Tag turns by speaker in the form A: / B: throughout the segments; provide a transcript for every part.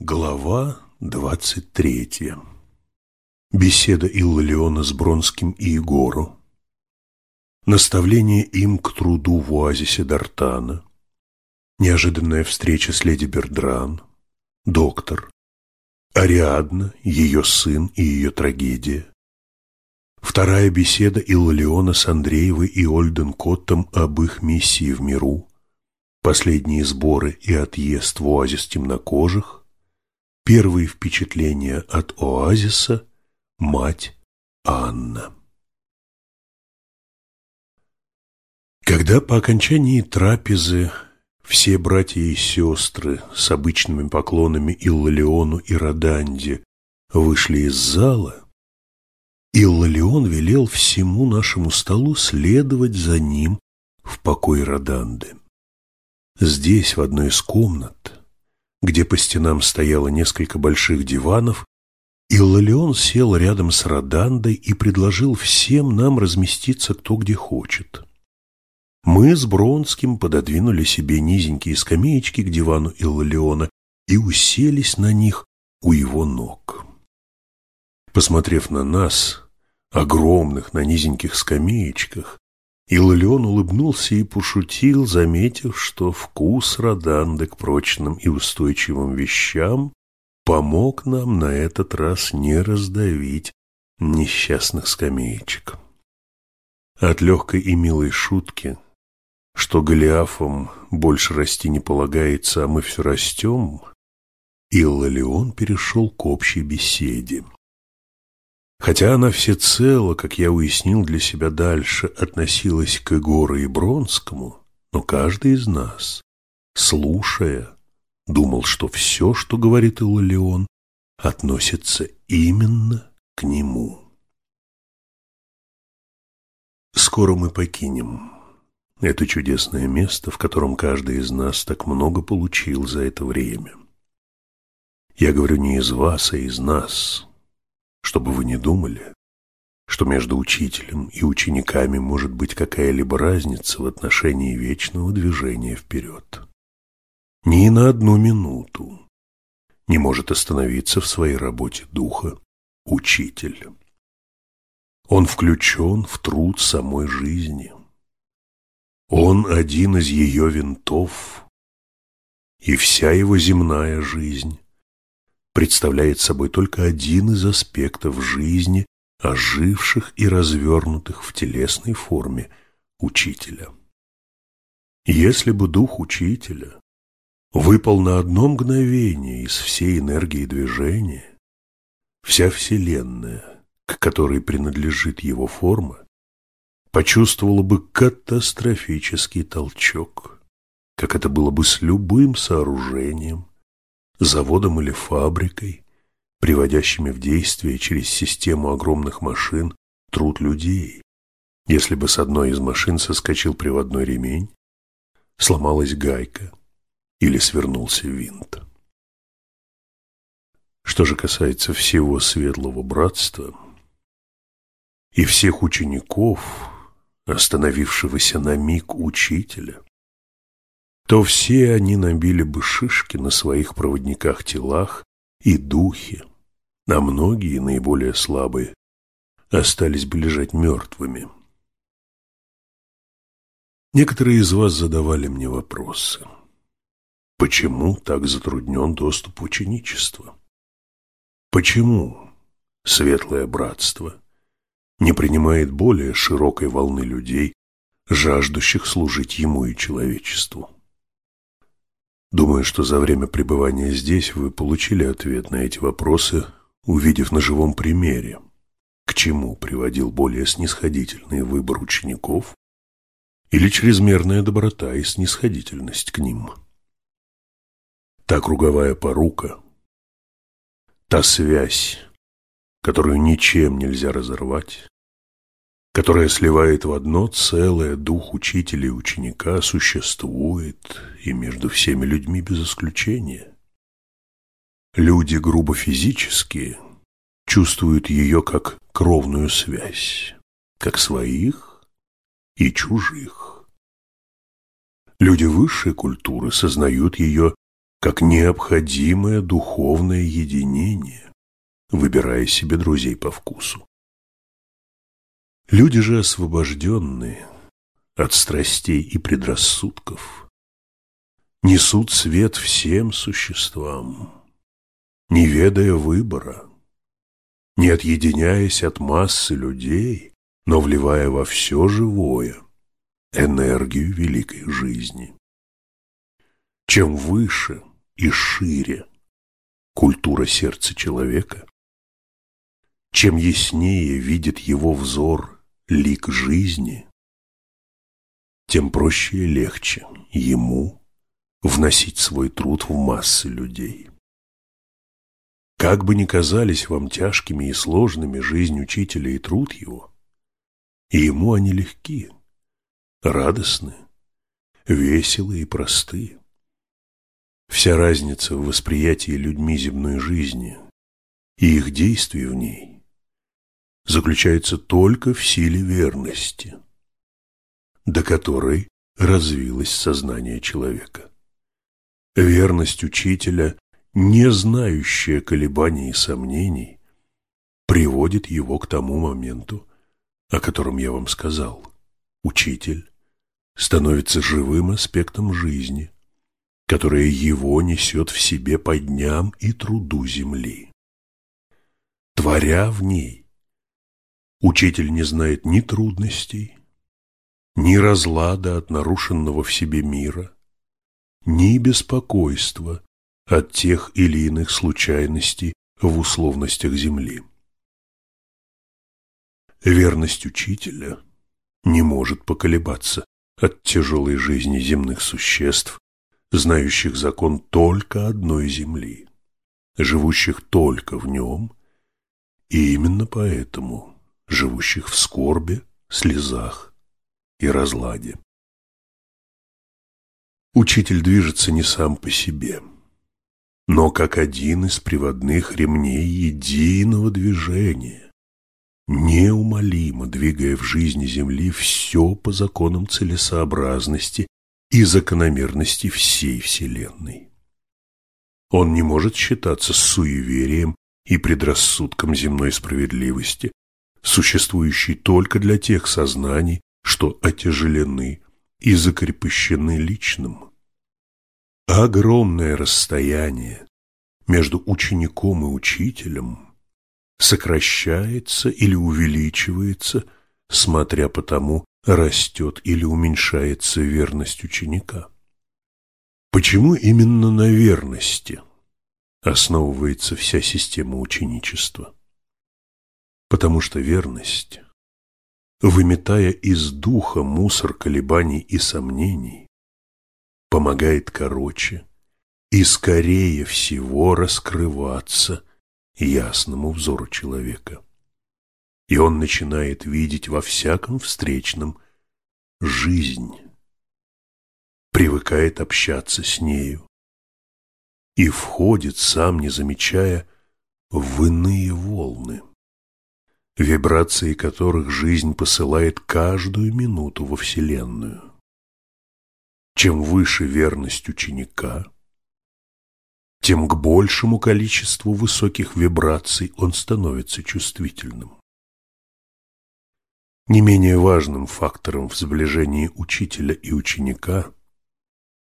A: Глава двадцать третья. Беседа Иллиона с Бронским и Егору. Наставление им к труду в оазисе Дартана. Неожиданная встреча с леди Бердран. Доктор. Ариадна, ее сын и ее трагедия. Вторая беседа Иллиона с Андреевой и Ольден Коттом об их миссии в миру. Последние сборы и отъезд в оазис темнокожих Первые впечатления от оазиса мать Анна. Когда по окончании трапезы все братья и сестры с обычными поклонами Иллалиону и Роданде вышли из зала, Иллалион велел всему нашему столу следовать за ним в покой Роданды. Здесь, в одной из комнат, где по стенам стояло несколько больших диванов, и Лолеон сел рядом с Родандой и предложил всем нам разместиться кто где хочет. Мы с Бронским пододвинули себе низенькие скамеечки к дивану Иллалиона и уселись на них у его ног. Посмотрев на нас, огромных на низеньких скамеечках, Иллион улыбнулся и пошутил, заметив, что вкус Роданды к прочным и устойчивым вещам помог нам на этот раз не раздавить несчастных скамеечек. От легкой и милой шутки, что Голиафам больше расти не полагается, а мы все растем, Иллалион перешел к общей беседе. Хотя она всецело, как я уяснил для себя дальше, относилась к Егору и Бронскому, но каждый из нас, слушая, думал, что все, что говорит Иллион, относится именно к нему. Скоро мы покинем это чудесное место, в котором каждый из нас так много получил за это время. Я говорю не из вас, а из нас, чтобы вы не думали, что между учителем и учениками может быть какая-либо разница в отношении вечного движения вперед. Ни на одну минуту не может остановиться в своей работе духа учитель. Он включен в труд самой жизни. Он один из ее винтов, и вся его земная жизнь представляет собой только один из аспектов жизни, оживших и развернутых в телесной форме учителя. Если бы дух учителя выпал на одно мгновение из всей энергии движения, вся Вселенная, к которой принадлежит его форма, почувствовала бы катастрофический толчок, как это было бы с любым сооружением, заводом или фабрикой, приводящими в действие через систему огромных машин труд людей. Если бы с одной из машин соскочил приводной ремень, сломалась гайка или свернулся винт. Что же касается всего светлого братства и всех учеников, остановившегося на миг учителя, то все они набили бы шишки на своих проводниках-телах и духе, а многие, наиболее слабые, остались бы лежать мертвыми. Некоторые из вас задавали мне вопросы. Почему так затруднен доступ ученичества? Почему светлое братство не принимает более широкой волны людей, жаждущих служить ему и человечеству? Думаю, что за время пребывания здесь вы получили ответ на эти вопросы, увидев на живом примере, к чему приводил более снисходительный выбор учеников или чрезмерная доброта и снисходительность к ним. Та круговая порука, та связь, которую ничем нельзя разорвать, которая сливает в одно целое дух учителя и ученика, существует и между всеми людьми без исключения. Люди грубо физические чувствуют ее как кровную связь, как своих и чужих. Люди высшей культуры сознают ее как необходимое духовное единение, выбирая себе друзей по вкусу. Люди же освобожденные от страстей и предрассудков несут свет всем существам, не ведая выбора, не отъединяясь от массы людей, но вливая во все живое энергию великой жизни. Чем выше и шире культура сердца человека, чем яснее видит его взор лик жизни, тем проще и легче ему вносить свой труд в массы людей. Как бы ни казались вам тяжкими и сложными жизнь учителя и труд его, ему они легки, радостны, веселы и просты. Вся разница в восприятии людьми земной жизни и их действий в ней заключается только в силе верности, до которой развилось сознание человека. Верность учителя не знающая колебаний и сомнений, приводит его к тому моменту, о котором я вам сказал. Учитель становится живым аспектом жизни, которая его несет в себе по дням и труду земли. Творя в ней, учитель не знает ни трудностей, ни разлада от нарушенного в себе мира, ни беспокойства от тех или иных случайностей в условностях Земли. Верность учителя не может поколебаться от тяжелой жизни земных существ, знающих закон только одной Земли, живущих только в нем, и именно поэтому живущих в скорбе, слезах и разладе. Учитель движется не сам по себе – но как один из приводных ремней единого движения, неумолимо двигая в жизни Земли все по законам целесообразности и закономерности всей Вселенной. Он не может считаться суеверием и предрассудком земной справедливости, существующей только для тех сознаний, что отяжелены и закрепощены личным. Огромное расстояние между учеником и учителем сокращается или увеличивается, смотря по тому, растет или уменьшается верность ученика. Почему именно на верности основывается вся система ученичества? Потому что верность, выметая из духа мусор колебаний и сомнений, помогает короче и скорее всего раскрываться ясному взору человека. И он начинает видеть во всяком встречном жизнь, привыкает общаться с нею и входит, сам не замечая, в иные волны, вибрации которых жизнь посылает каждую минуту во Вселенную. Чем выше верность ученика, тем к большему количеству высоких вибраций он становится чувствительным. Не менее важным фактором в сближении учителя и ученика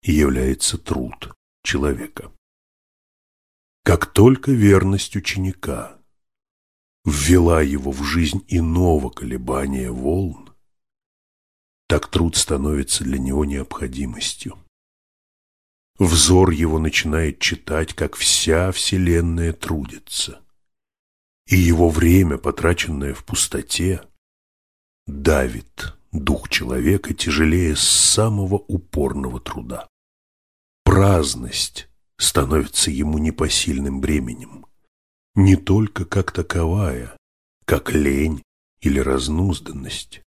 A: является труд человека. Как только верность ученика ввела его в жизнь иного колебания волн, так труд становится для него необходимостью. Взор его начинает читать, как вся Вселенная трудится, и его время, потраченное в пустоте, давит дух человека тяжелее самого упорного труда. Праздность становится ему непосильным бременем, не только как таковая, как лень или разнузданность,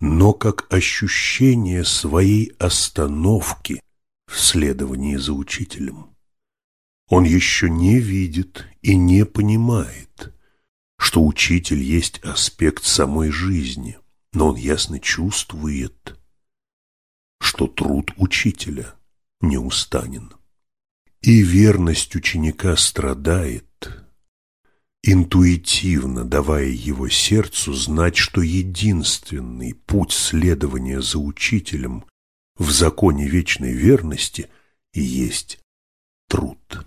A: но как ощущение своей остановки в следовании за учителем. Он еще не видит и не понимает, что учитель есть аспект самой жизни, но он ясно чувствует, что труд учителя неустанен. И верность ученика страдает, интуитивно давая его сердцу знать, что единственный путь следования за учителем в законе вечной верности и есть труд.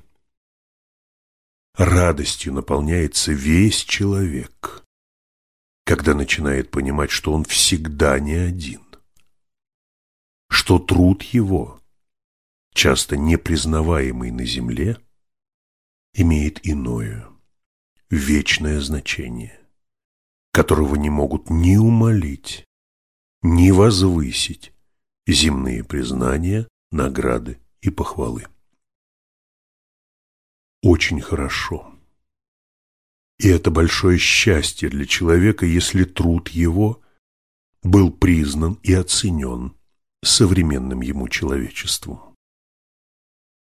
A: Радостью наполняется весь человек, когда начинает понимать, что он всегда не один, что труд его, часто непризнаваемый на земле, имеет иное, вечное значение, которого не могут ни умолить, ни возвысить земные признания, награды и похвалы. Очень хорошо. И это большое счастье для человека, если труд его был признан и оценен современным ему человечеством.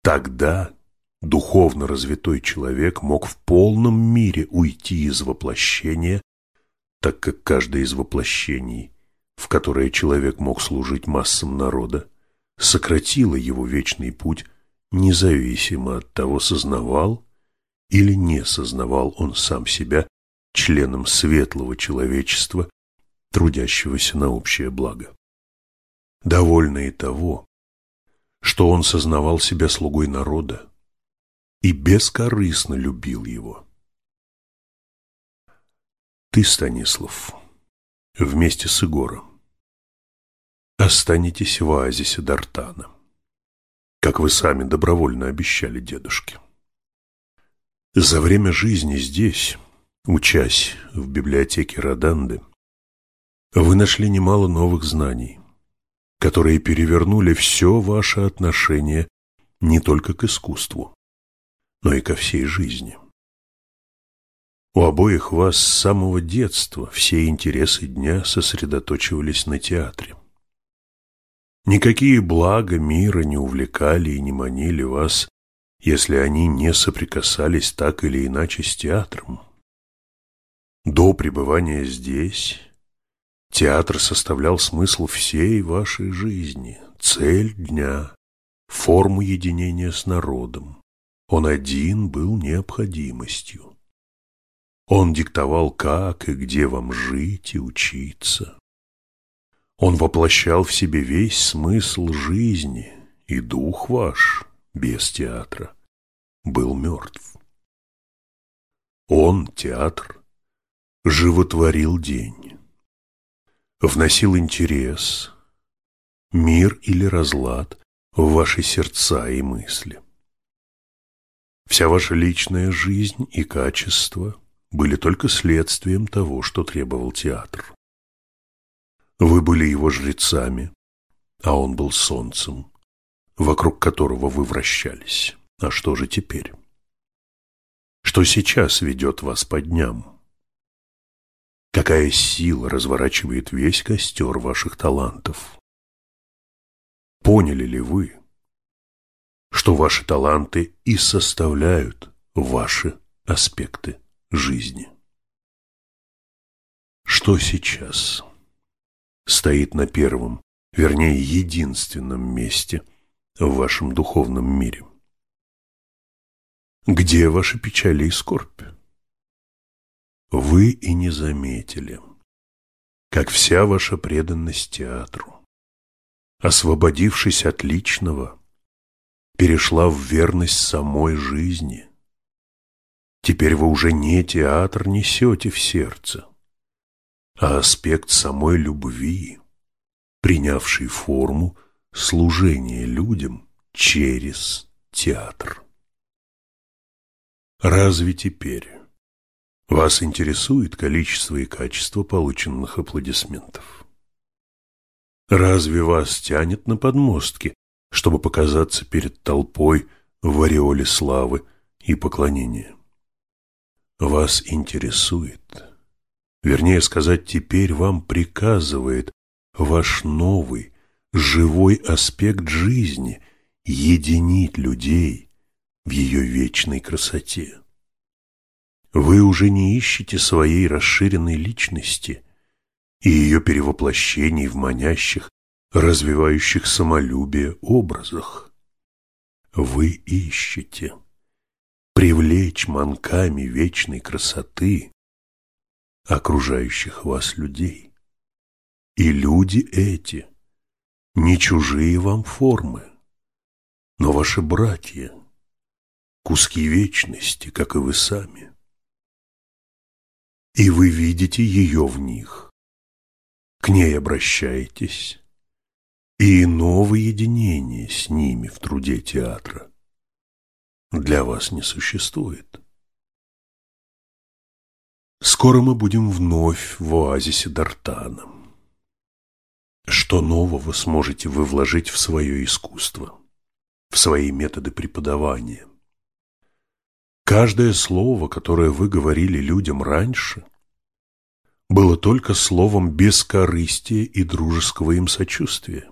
A: Тогда духовно развитой человек мог в полном мире уйти из воплощения, так как каждое из воплощений, в которое человек мог служить массам народа, сократило его вечный путь, независимо от того, сознавал или не сознавал он сам себя членом светлого человечества, трудящегося на общее благо. Довольно и того, что он сознавал себя слугой народа, и бескорыстно любил его. Ты, Станислав, вместе с Егором останетесь в оазисе Дартана, как вы сами добровольно обещали дедушке. За время жизни здесь, учась в библиотеке Роданды, вы нашли немало новых знаний, которые перевернули все ваше отношение не только к искусству, но и ко всей жизни. У обоих вас с самого детства все интересы дня сосредоточивались на театре. Никакие блага мира не увлекали и не манили вас, если они не соприкасались так или иначе с театром. До пребывания здесь театр составлял смысл всей вашей жизни, цель дня, форму единения с народом. Он один был необходимостью. Он диктовал, как и где вам жить и учиться. Он воплощал в себе весь смысл жизни, и дух ваш, без театра, был мертв. Он, театр, животворил день, вносил интерес, мир или разлад в ваши сердца и мысли. Вся ваша личная жизнь и качество были только следствием того, что требовал театр. Вы были его жрецами, а он был солнцем, вокруг которого вы вращались. А что же теперь? Что сейчас ведет вас по дням? Какая сила разворачивает весь костер ваших талантов? Поняли ли вы, что ваши таланты и составляют ваши аспекты жизни. Что сейчас стоит на первом, вернее, единственном месте в вашем духовном мире? Где ваши печали и скорбь? Вы и не заметили, как вся ваша преданность театру, освободившись от личного, перешла в верность самой жизни. Теперь вы уже не театр несете в сердце, а аспект самой любви, принявший форму служения людям через театр. Разве теперь вас интересует количество и качество полученных аплодисментов? Разве вас тянет на подмостки чтобы показаться перед толпой в ореоле славы и поклонения. Вас интересует, вернее сказать, теперь вам приказывает ваш новый, живой аспект жизни единить людей в ее вечной красоте. Вы уже не ищете своей расширенной личности и ее перевоплощений в манящих, развивающих самолюбие образах. вы ищете привлечь манками вечной красоты окружающих вас людей. И люди эти не чужие вам формы, но ваши братья, куски вечности, как и вы сами. И вы видите ее в них, к ней обращаетесь, и иного единения с ними в труде театра для вас не существует. Скоро мы будем вновь в оазисе Дартана. Что нового сможете вы вложить в свое искусство, в свои методы преподавания? Каждое слово, которое вы говорили людям раньше, было только словом бескорыстия и дружеского им сочувствия.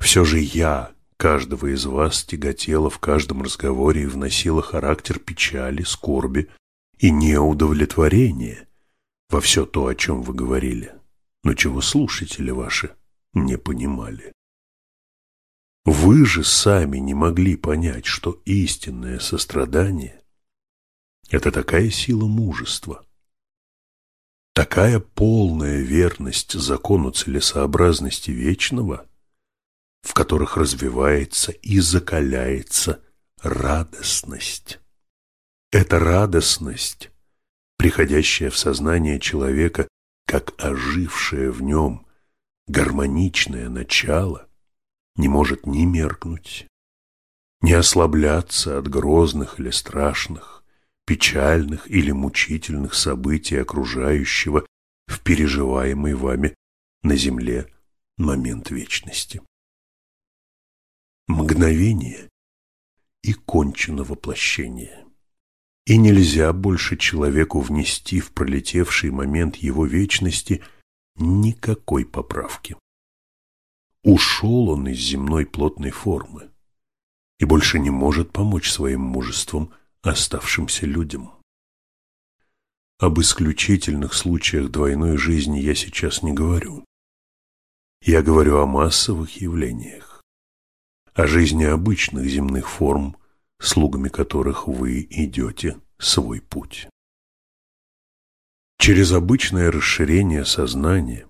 A: Все же я каждого из вас тяготела в каждом разговоре и вносила характер печали, скорби и неудовлетворения во все то, о чем вы говорили, но чего слушатели ваши не понимали. Вы же сами не могли понять, что истинное сострадание – это такая сила мужества, такая полная верность закону целесообразности вечного – в которых развивается и закаляется радостность. Эта радостность, приходящая в сознание человека как ожившее в нем гармоничное начало, не может ни меркнуть, ни ослабляться от грозных или страшных, печальных или мучительных событий окружающего в переживаемый вами на земле момент вечности мгновение и кончено воплощение. И нельзя больше человеку внести в пролетевший момент его вечности никакой поправки. Ушел он из земной плотной формы и больше не может помочь своим мужеством оставшимся людям. Об исключительных случаях двойной жизни я сейчас не говорю. Я говорю о массовых явлениях о жизни обычных земных форм, слугами которых вы идете свой путь. Через обычное расширение сознания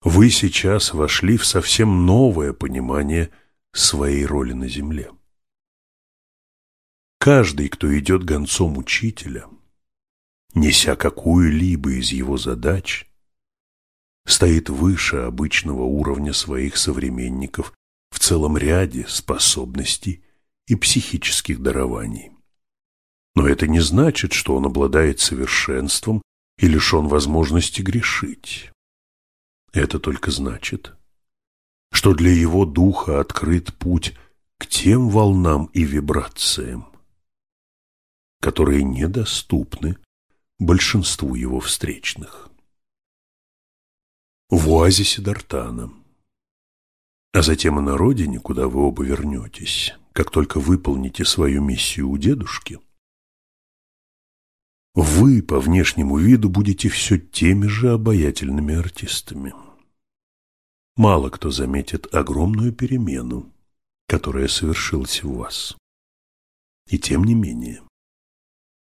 A: вы сейчас вошли в совсем новое понимание своей роли на земле. Каждый, кто идет гонцом учителя, неся какую-либо из его задач, стоит выше обычного уровня своих современников целом ряде способностей и психических дарований. Но это не значит, что он обладает совершенством и лишен возможности грешить. Это только значит, что для его духа открыт путь к тем волнам и вибрациям, которые недоступны большинству его встречных. В оазисе Дартана а затем и на родине, куда вы оба вернетесь, как только выполните свою миссию у дедушки, вы по внешнему виду будете все теми же обаятельными артистами. Мало кто заметит огромную перемену, которая совершилась в вас. И тем не менее,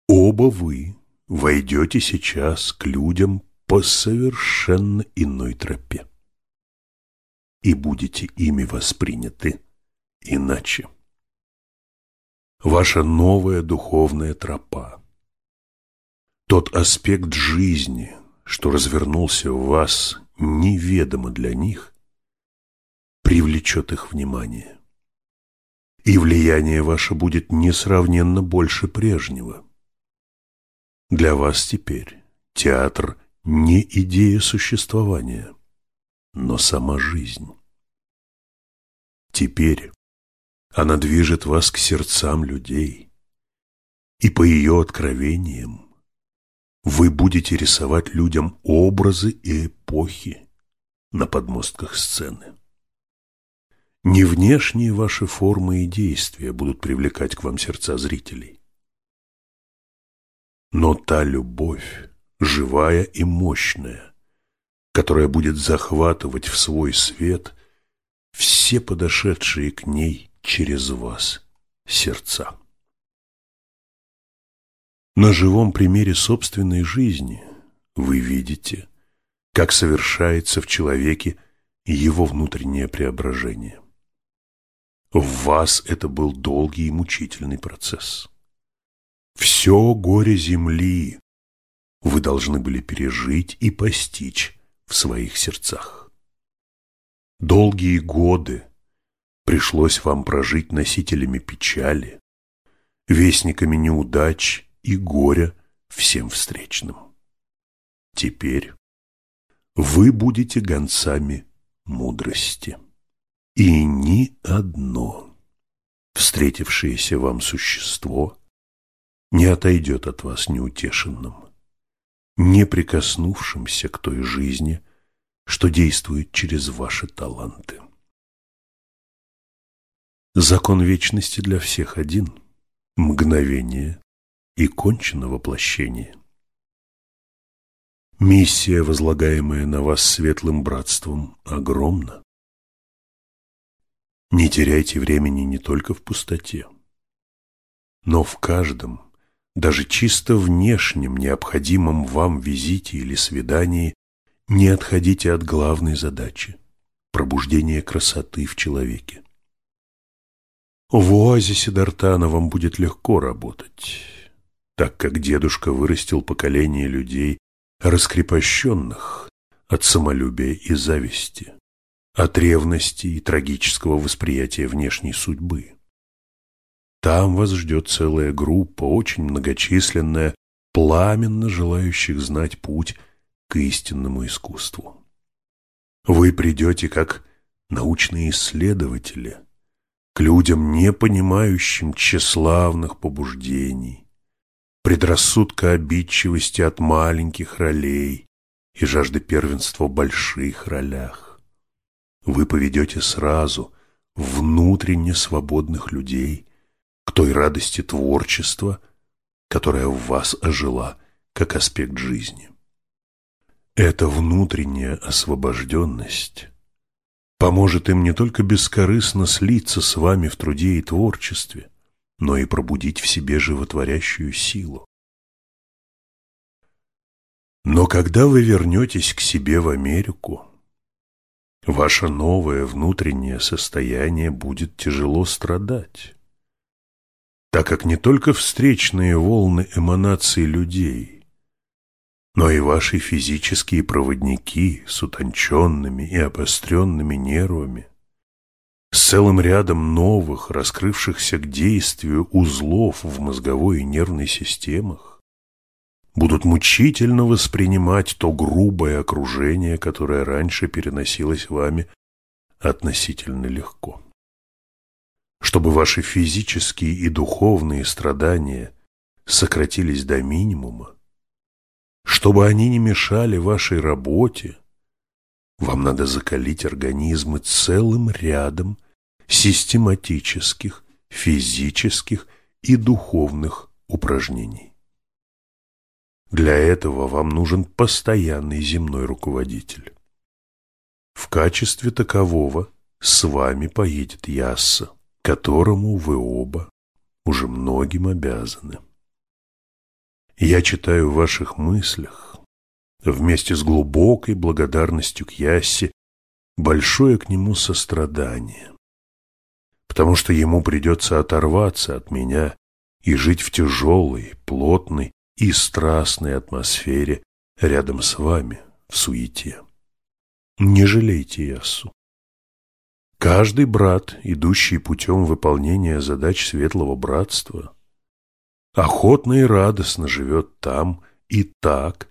A: оба вы войдете сейчас к людям по совершенно иной тропе и будете ими восприняты иначе. Ваша новая духовная тропа, тот аспект жизни, что развернулся в вас неведомо для них, привлечет их внимание. И влияние ваше будет несравненно больше прежнего. Для вас теперь театр не идея существования – но сама жизнь. Теперь она движет вас к сердцам людей, и по ее откровениям вы будете рисовать людям образы и эпохи на подмостках сцены. Не внешние ваши формы и действия будут привлекать к вам сердца зрителей, но та любовь, живая и мощная, которая будет захватывать в свой свет все подошедшие к ней через вас сердца. На живом примере собственной жизни вы видите, как совершается в человеке его внутреннее преображение. В вас это был долгий и мучительный процесс. Все горе земли вы должны были пережить и постичь в своих сердцах. Долгие годы пришлось вам прожить носителями печали, вестниками неудач и горя всем встречным. Теперь вы будете гонцами мудрости. И ни одно встретившееся вам существо не отойдет от вас неутешенным, не прикоснувшимся к той жизни, что действует через ваши таланты. Закон вечности для всех один – мгновение и кончено воплощение. Миссия, возлагаемая на вас светлым братством, огромна. Не теряйте времени не только в пустоте, но в каждом, даже чисто внешнем необходимом вам визите или свидании не отходите от главной задачи – пробуждения красоты в человеке. В оазисе Д'Артана вам будет легко работать, так как дедушка вырастил поколение людей, раскрепощенных от самолюбия и зависти от ревности и трагического восприятия внешней судьбы. Там вас ждет целая группа, очень многочисленная, пламенно желающих знать путь к истинному искусству. Вы придете как научные исследователи к людям, не понимающим тщеславных побуждений, предрассудка обидчивости от маленьких ролей и жажды первенства в больших ролях вы поведете сразу внутренне свободных людей к той радости творчества, которая в вас ожила как аспект жизни. Эта внутренняя освобожденность поможет им не только бескорыстно слиться с вами в труде и творчестве, но и пробудить в себе животворящую силу. Но когда вы вернетесь к себе в Америку, Ваше новое внутреннее состояние будет тяжело страдать, так как не только встречные волны эманаций людей, но и ваши физические проводники с утонченными и обостренными нервами, с целым рядом новых, раскрывшихся к действию узлов в мозговой и нервной системах, будут мучительно воспринимать то грубое окружение, которое раньше переносилось вами относительно легко. Чтобы ваши физические и духовные страдания сократились до минимума, чтобы они не мешали вашей работе, вам надо закалить организмы целым рядом систематических, физических и духовных упражнений. Для этого вам нужен постоянный земной руководитель. В качестве такового с вами поедет Ясса, которому вы оба уже многим обязаны. Я читаю в ваших мыслях, вместе с глубокой благодарностью к Яссе, большое к нему сострадание, потому что ему придется оторваться от меня и жить в тяжелой, плотной и страстной атмосфере рядом с вами в суете. Не жалейте Яссу. Каждый брат, идущий путем выполнения задач Светлого Братства, охотно и радостно живет там и так,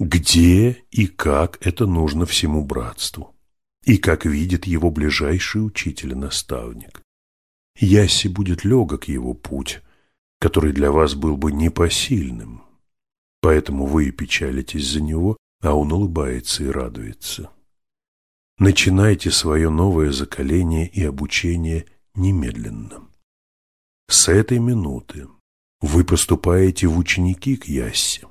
A: где и как это нужно всему братству, и как видит его ближайший учитель и наставник. Яси будет легок его путь, который для вас был бы непосильным. Поэтому вы и печалитесь за него, а он улыбается и радуется. Начинайте свое новое закаление и обучение немедленно. С этой минуты вы поступаете в ученики к Яссе.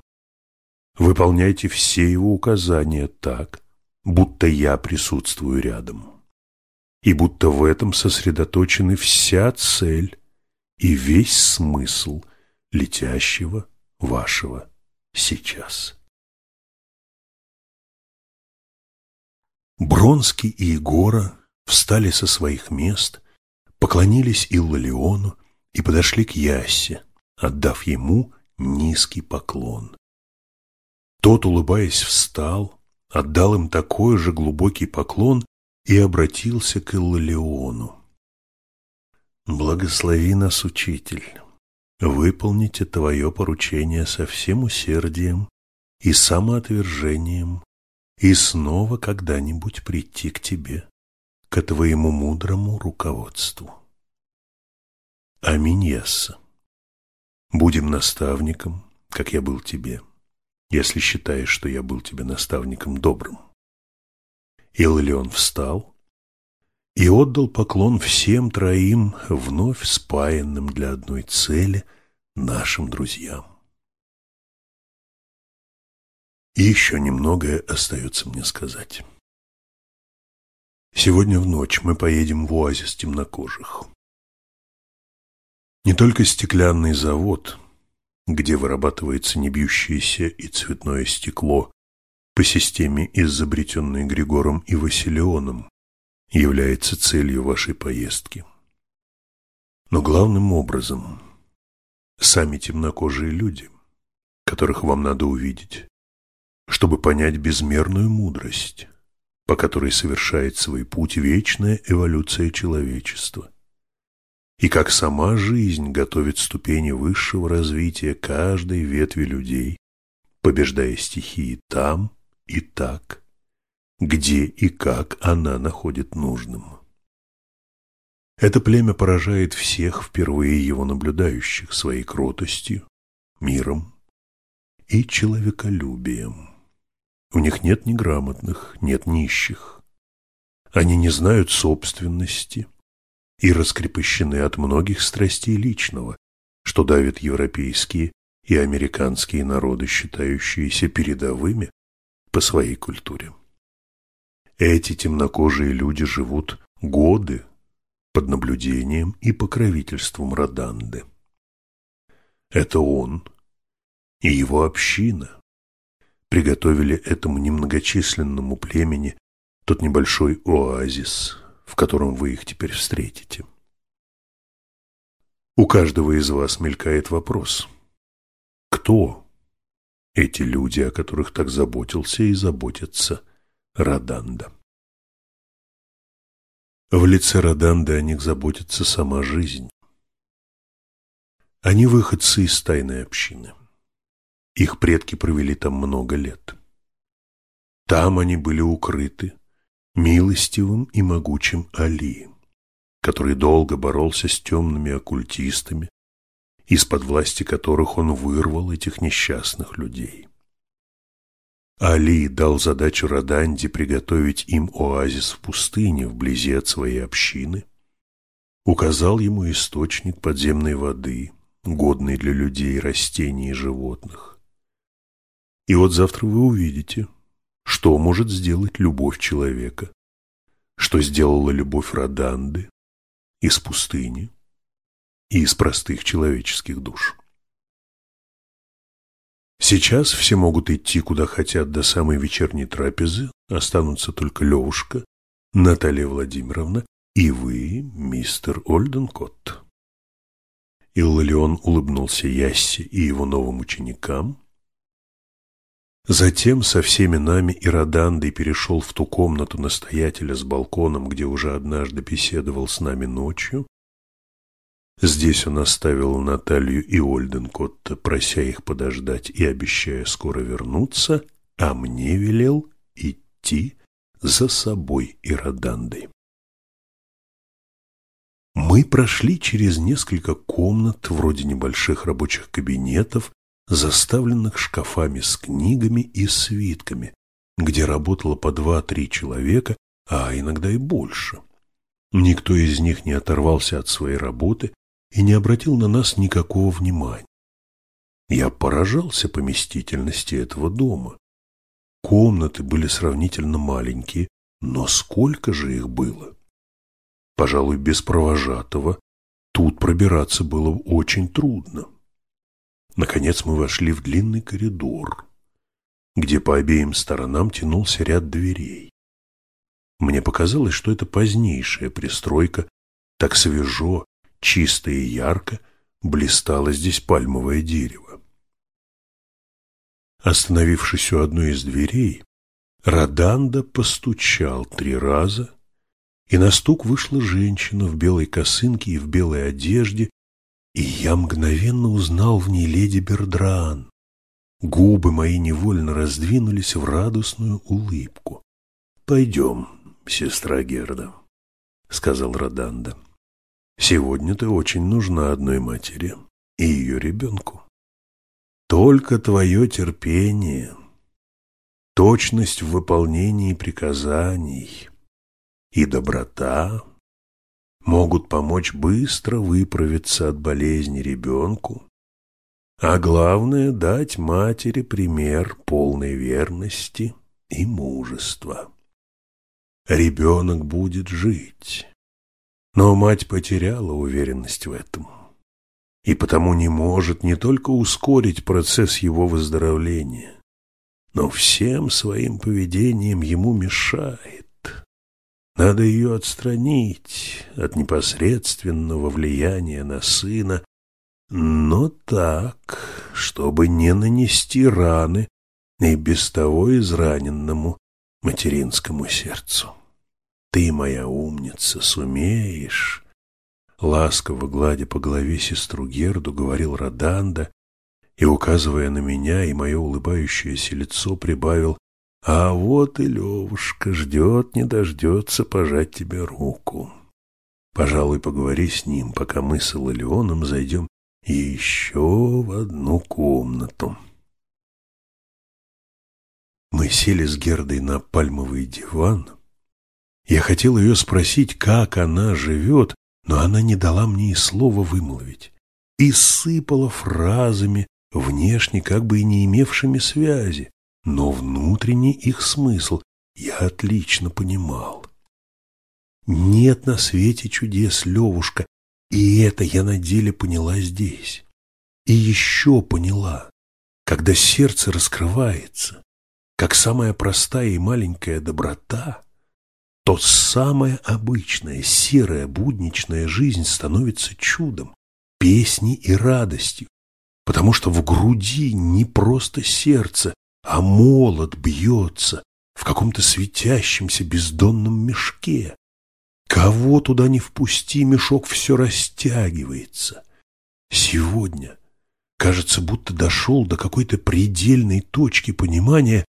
A: Выполняйте все его указания так, будто я присутствую рядом. и будто в этом сосредоточены вся цель и весь смысл летящего вашего сейчас. Бронский и Егора встали со своих мест, поклонились Иллалиону и подошли к Яссе, отдав ему низкий поклон. Тот, улыбаясь, встал, отдал им такой же глубокий поклон и обратился к Иллалиону. «Благослови нас, учитель, выполните твое поручение со всем усердием и самоотвержением и снова когда-нибудь прийти к тебе, к твоему мудрому руководству. Аминь. Будем наставником, как я был тебе, если считаешь, что я был тебе наставником добрым. Иллион встал и отдал поклон всем троим, вновь спаянным для одной цели, нашим друзьям. И еще немногое остается мне сказать. Сегодня в ночь мы поедем в оазис темнокожих. Не только стеклянный завод, где вырабатывается небьющееся и цветное стекло по системе, изобретенной Григором и Василионом, является целью вашей поездки. Но главным образом сами темнокожие люди, которых вам надо увидеть, чтобы понять безмерную мудрость, по которой совершает свой путь вечная эволюция человечества, и как сама жизнь готовит ступени высшего развития каждой ветви людей, побеждая стихии там и так, где и как она находит нужным. Это племя поражает всех впервые его наблюдающих своей кротостью, миром и человеколюбием. У них нет неграмотных, нет нищих. Они не знают собственности и раскрепощены от многих страстей личного, что давят европейские и американские народы, считающиеся передовыми по своей культуре. Эти темнокожие люди живут годы под наблюдением и покровительством Роданды. Это он и его община приготовили этому немногочисленному племени тот небольшой оазис, в котором вы их теперь встретите. У каждого из вас мелькает вопрос. Кто эти люди, о которых так заботился и заботится Раданда? В лице Раданды о них заботится сама жизнь. Они выходцы из тайной общины. Их предки провели там много лет. Там они были укрыты милостивым и могучим Али, который долго боролся с темными оккультистами, из-под власти которых он вырвал этих несчастных людей. Али дал задачу Раданде приготовить им оазис в пустыне вблизи от своей общины, указал ему источник подземной воды, годный для людей, растений и животных, и вот завтра вы увидите, что может сделать любовь человека, что сделала любовь Роданды из пустыни и из простых человеческих душ. Сейчас все могут идти куда хотят до самой вечерней трапезы, останутся только Левушка, Наталья Владимировна и вы, мистер Ольденкотт. Иллион улыбнулся Яссе и его новым ученикам, Затем со всеми нами и Родандой перешел в ту комнату настоятеля с балконом, где уже однажды беседовал с нами ночью. Здесь он оставил Наталью и Ольденкотта, прося их подождать и обещая скоро вернуться, а мне велел идти за собой и Родандой. Мы прошли через несколько комнат, вроде небольших рабочих кабинетов, заставленных шкафами с книгами и свитками, где работало по два-три человека, а иногда и больше. Никто из них не оторвался от своей работы и не обратил на нас никакого внимания. Я поражался поместительности этого дома. Комнаты были сравнительно маленькие, но сколько же их было? Пожалуй, без провожатого тут пробираться было очень трудно. Наконец мы вошли в длинный коридор, где по обеим сторонам тянулся ряд дверей. Мне показалось, что это позднейшая пристройка, так свежо, чисто и ярко блистало здесь пальмовое дерево. Остановившись у одной из дверей, Раданда постучал три раза, и на стук вышла женщина в белой косынке и в белой одежде, и я мгновенно узнал в ней леди Бердран. Губы мои невольно раздвинулись в радостную улыбку. «Пойдем, сестра Герда», — сказал Раданда. «Сегодня ты очень нужна одной матери и ее ребенку. Только твое терпение, точность в выполнении приказаний и доброта могут помочь быстро выправиться от болезни ребенку, а главное – дать матери пример полной верности и мужества. Ребенок будет жить, но мать потеряла уверенность в этом и потому не может не только ускорить процесс его выздоровления, но всем своим поведением ему мешает. Надо ее отстранить от непосредственного влияния на сына, но так, чтобы не нанести раны и без того израненному материнскому сердцу. Ты, моя умница, сумеешь, ласково гладя по голове сестру Герду, говорил Роданда и, указывая на меня и мое улыбающееся лицо, прибавил а вот и Левушка ждет, не дождется пожать тебе руку. Пожалуй, поговори с ним, пока мы с Иларионом зайдем еще в одну комнату. Мы сели с Гердой на пальмовый диван. Я хотел ее спросить, как она живет, но она не дала мне и слова вымолвить. И сыпала фразами, внешне как бы и не имевшими связи но внутренний их смысл я отлично понимал. Нет на свете чудес, Левушка, и это я на деле поняла здесь. И еще поняла, когда сердце раскрывается, как самая простая и маленькая доброта, то самая обычная, серая, будничная жизнь становится чудом, песней и радостью, потому что в груди не просто сердце, а молот бьется в каком-то светящемся бездонном мешке. Кого туда не впусти, мешок все растягивается. Сегодня, кажется, будто дошел до какой-то предельной точки понимания,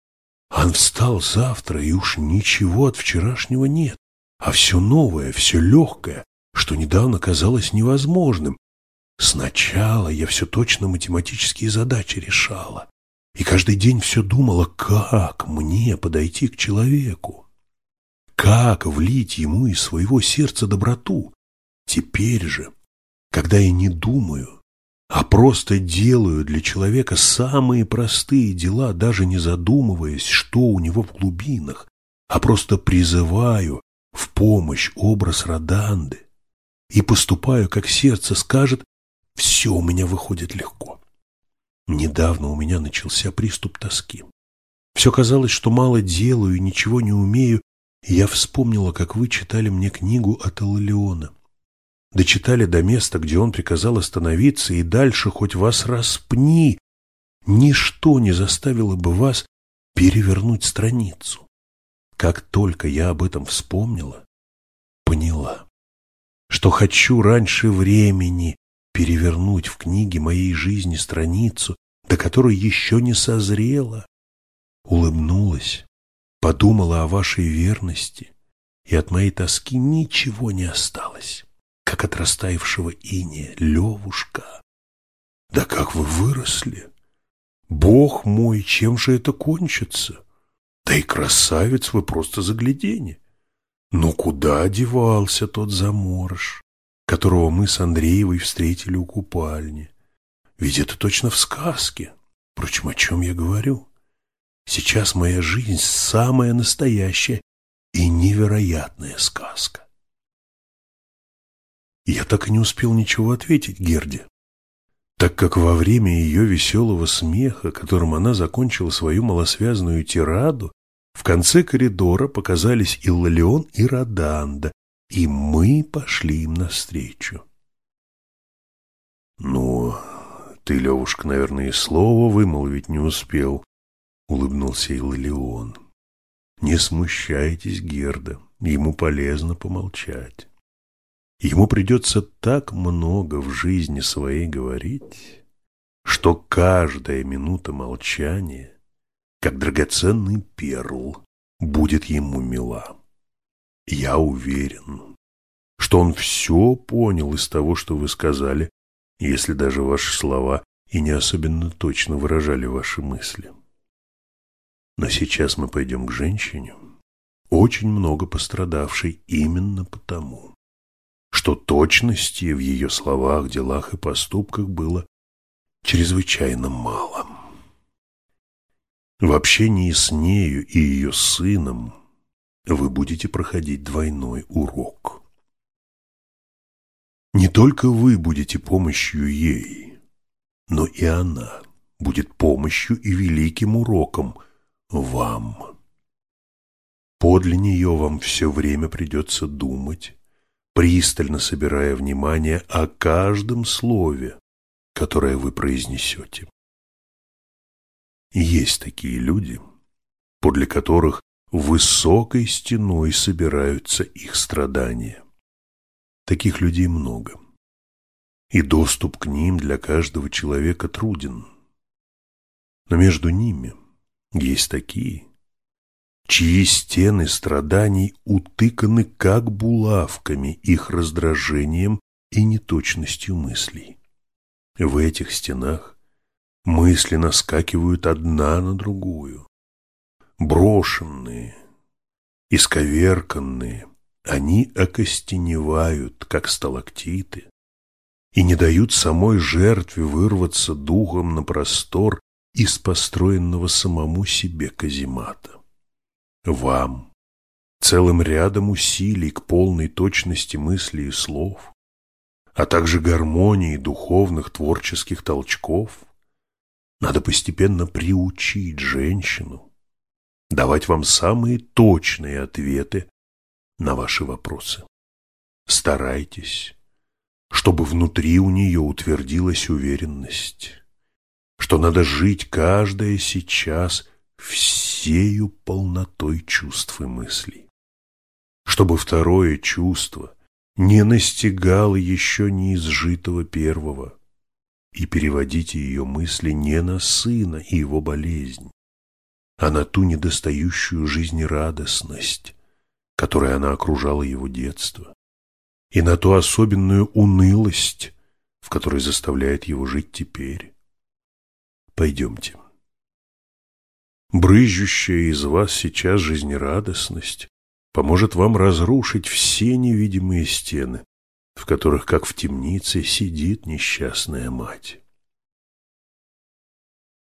A: он встал завтра, и уж ничего от вчерашнего нет, а все новое, все легкое, что недавно казалось невозможным. Сначала я все точно математические задачи решала, и каждый день все думала, как мне подойти к человеку, как влить ему из своего сердца доброту. Теперь же, когда я не думаю, а просто делаю для человека самые простые дела, даже не задумываясь, что у него в глубинах, а просто призываю в помощь образ Роданды и поступаю, как сердце скажет, все у меня выходит легко. Недавно у меня начался приступ тоски. Все казалось, что мало делаю и ничего не умею, и я вспомнила, как вы читали мне книгу от Эллиона. Дочитали до места, где он приказал остановиться, и дальше хоть вас распни. Ничто не заставило бы вас перевернуть страницу. Как только я об этом вспомнила, поняла, что хочу раньше времени перевернуть в книге моей жизни страницу, до которой еще не созрела. Улыбнулась, подумала о вашей верности, и от моей тоски ничего не осталось, как от растаявшего иния, Левушка. Да как вы выросли! Бог мой, чем же это кончится? Да и красавец вы просто загляденье! Ну куда девался тот заморож? Которого мы с Андреевой встретили у купальни. Ведь это точно в сказке. Впрочем, о чем я говорю? Сейчас моя жизнь самая настоящая и невероятная сказка. Я так и не успел ничего ответить Герде, так как во время ее веселого смеха, которым она закончила свою малосвязную тираду, в конце коридора показались Иллалион и Роданда, и мы пошли им навстречу. «Ну, ты, Левушка, наверное, и слова вымолвить не успел», — улыбнулся Иллалион. «Не смущайтесь, Герда, ему полезно помолчать. Ему придется так много в жизни своей говорить, что каждая минута молчания, как драгоценный перл, будет ему мила. Я уверен, что он все понял из того, что вы сказали, если даже ваши слова и не особенно точно выражали ваши мысли. Но сейчас мы пойдем к женщине, очень много пострадавшей именно потому, что точности в ее словах, делах и поступках было чрезвычайно мало. В общении с нею и ее сыном вы будете проходить двойной урок. Не только вы будете помощью ей, но и она будет помощью и великим уроком вам. Подле нее вам все время придется думать, пристально собирая внимание о каждом слове, которое вы произнесете. Есть такие люди, подле которых высокой стеной собираются их страдания. Таких людей много, и доступ к ним для каждого человека труден. Но между ними есть такие, чьи стены страданий утыканы как булавками их раздражением и неточностью мыслей. В этих стенах мысли наскакивают одна на другую. Брошенные, исковерканные, они окостеневают, как сталактиты, и не дают самой жертве вырваться духом на простор из построенного самому себе каземата. Вам, целым рядом усилий к полной точности мыслей и слов, а также гармонии духовных творческих толчков, надо постепенно приучить женщину давать вам самые точные ответы на ваши вопросы. Старайтесь, чтобы внутри у нее утвердилась уверенность, что надо жить каждое сейчас всею полнотой чувств и мыслей. Чтобы второе чувство не настигало еще неизжитого первого, и переводите ее мысли не на сына и его болезнь, а на ту недостающую жизнерадостность, которой она окружала его детство, и на ту особенную унылость, в которой заставляет его жить теперь. Пойдемте. Брызжущая из вас сейчас жизнерадостность поможет вам разрушить все невидимые стены, в которых, как в темнице, сидит несчастная мать.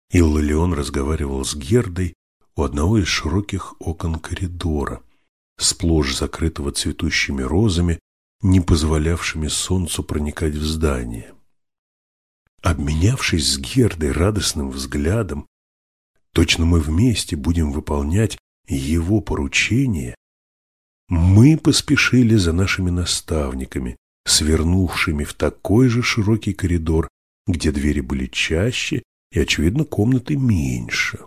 A: Иллалион разговаривал с Гердой у одного из широких окон коридора, сплошь закрытого цветущими розами, не позволявшими солнцу проникать в здание. Обменявшись с Гердой радостным взглядом, Точно мы вместе будем выполнять его поручение. Мы поспешили за нашими наставниками, свернувшими в такой же широкий коридор, где двери были чаще и, очевидно, комнаты меньше.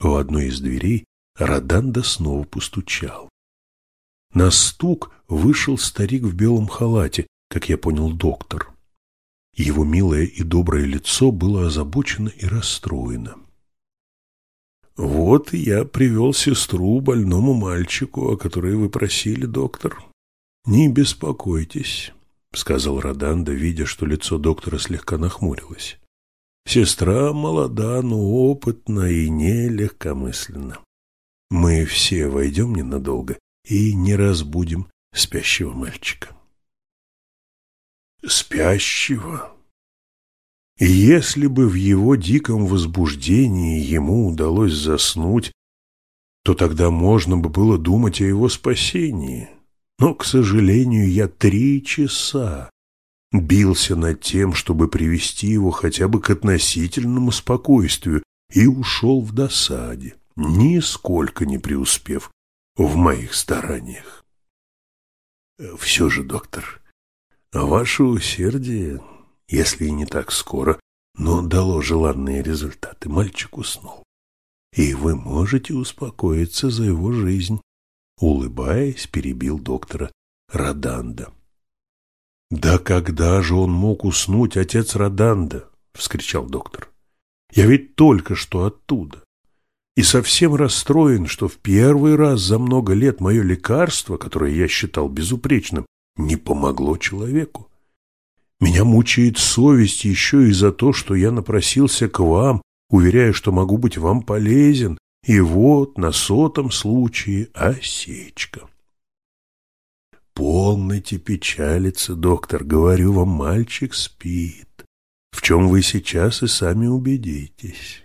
A: В одной из дверей Роданда снова постучал. На стук вышел старик в белом халате, как я понял, доктор. Его милое и доброе лицо было озабочено и расстроено. «Вот я привел сестру больному мальчику, о которой вы просили, доктор. Не беспокойтесь», — сказал Роданда, видя, что лицо доктора слегка нахмурилось. «Сестра молода, но опытна и нелегкомысленна. Мы все войдем ненадолго и не разбудим спящего мальчика». «Спящего?» Если бы в его диком возбуждении ему удалось заснуть, то тогда можно бы было думать о его спасении. Но, к сожалению, я три часа бился над тем, чтобы привести его хотя бы к относительному спокойствию, и ушел в досаде, нисколько не преуспев в моих стараниях. Все же, доктор, ваше усердие, если и не так скоро, но дало желанные результаты. Мальчик уснул. И вы можете успокоиться за его жизнь, улыбаясь, перебил доктора Роданда. «Да когда же он мог уснуть, отец Роданда?» — вскричал доктор. «Я ведь только что оттуда. И совсем расстроен, что в первый раз за много лет мое лекарство, которое я считал безупречным, не помогло человеку. Меня мучает совесть еще и за то, что я напросился к вам, уверяя, что могу быть вам полезен, и вот на сотом случае осечка. Полноте печалиться, доктор, говорю вам, мальчик спит, в чем вы сейчас и сами убедитесь.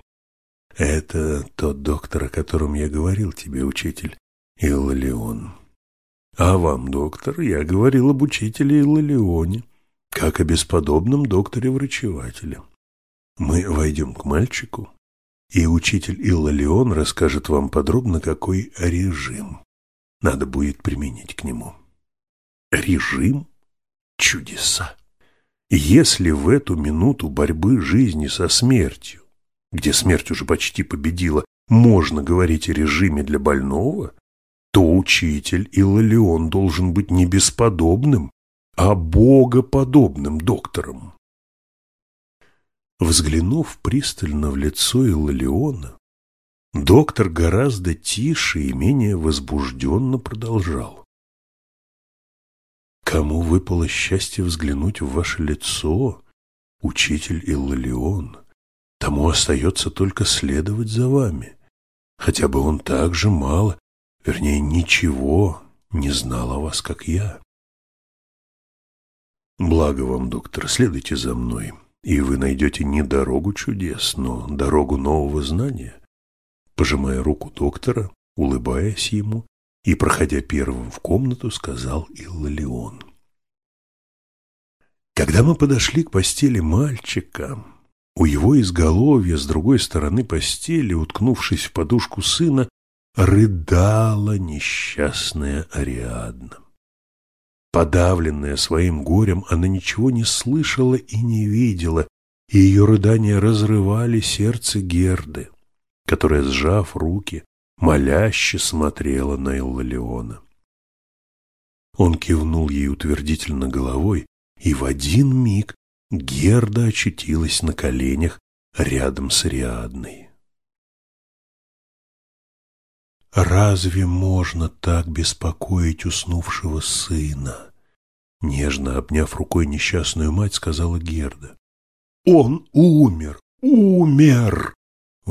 A: Это тот доктор, о котором я говорил тебе, учитель Иллалион. А вам, доктор, я говорил об учителе Иллалионе, как о бесподобном докторе-врачевателе. Мы войдем к мальчику, и учитель Иллалион расскажет вам подробно, какой режим надо будет применить к нему. Режим чудеса. Если в эту минуту борьбы жизни со смертью, где смерть уже почти победила, можно говорить о режиме для больного, то учитель Иллалион должен быть не бесподобным, а богоподобным доктором. Взглянув пристально в лицо Иллалиона, доктор гораздо тише и менее возбужденно продолжал. Кому выпало счастье взглянуть в ваше лицо, учитель Иллалион, тому остается только следовать за вами, хотя бы он так же мало, вернее, ничего не знал о вас, как я. Благо вам, доктор, следуйте за мной, и вы найдете не дорогу чудес, но дорогу нового знания. Пожимая руку доктора, улыбаясь ему, и, проходя первым в комнату, сказал Иллалион. Когда мы подошли к постели мальчика, у его изголовья с другой стороны постели, уткнувшись в подушку сына, рыдала несчастная Ариадна. Подавленная своим горем, она ничего не слышала и не видела, и ее рыдания разрывали сердце Герды, которая, сжав руки, моляще смотрела на Иллалиона. Он кивнул ей утвердительно головой, и в один миг Герда очутилась на коленях рядом с Риадной. «Разве можно так беспокоить уснувшего сына?» Нежно обняв рукой несчастную мать, сказала Герда. «Он умер! Умер!»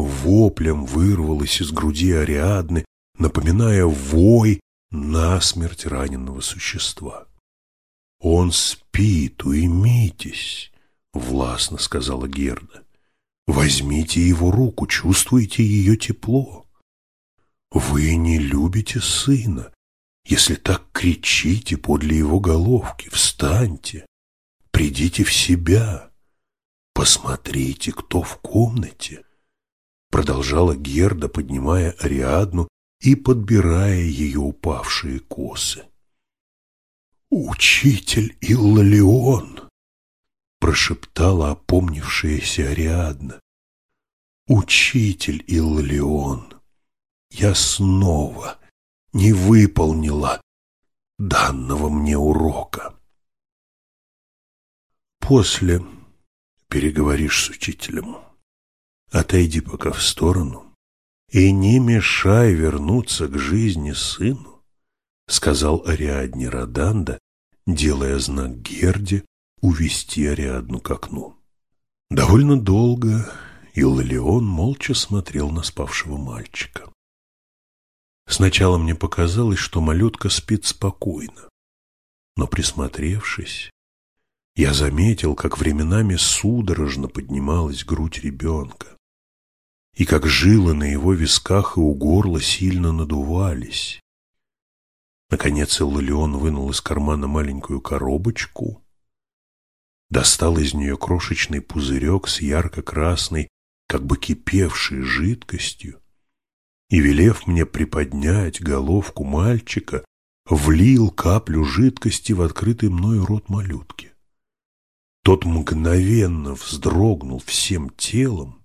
A: Воплем вырвалось из груди Ариадны, напоминая вой насмерть раненого существа. «Он спит, уймитесь», — властно сказала Герда. «Возьмите его руку, чувствуйте ее тепло. Вы не любите сына. Если так кричите подле его головки, встаньте, придите в себя, посмотрите, кто в комнате» продолжала Герда, поднимая Ариадну и подбирая ее упавшие косы. «Учитель Иллалион!» — прошептала опомнившаяся Ариадна. «Учитель Иллалион, я снова не выполнила данного мне урока. После переговоришь с учителем». Отойди пока в сторону и не мешай вернуться к жизни сыну, сказал Ариадне Раданда, делая знак Герде увести Ариадну к окну. Довольно долго Иллалион молча смотрел на спавшего мальчика. Сначала мне показалось, что малютка спит спокойно, но присмотревшись, я заметил, как временами судорожно поднималась грудь ребенка и как жилы на его висках и у горла сильно надувались. Наконец Иллион вынул из кармана маленькую коробочку, достал из нее крошечный пузырек с ярко-красной, как бы кипевшей жидкостью, и, велев мне приподнять головку мальчика, влил каплю жидкости в открытый мною рот малютки. Тот мгновенно вздрогнул всем телом,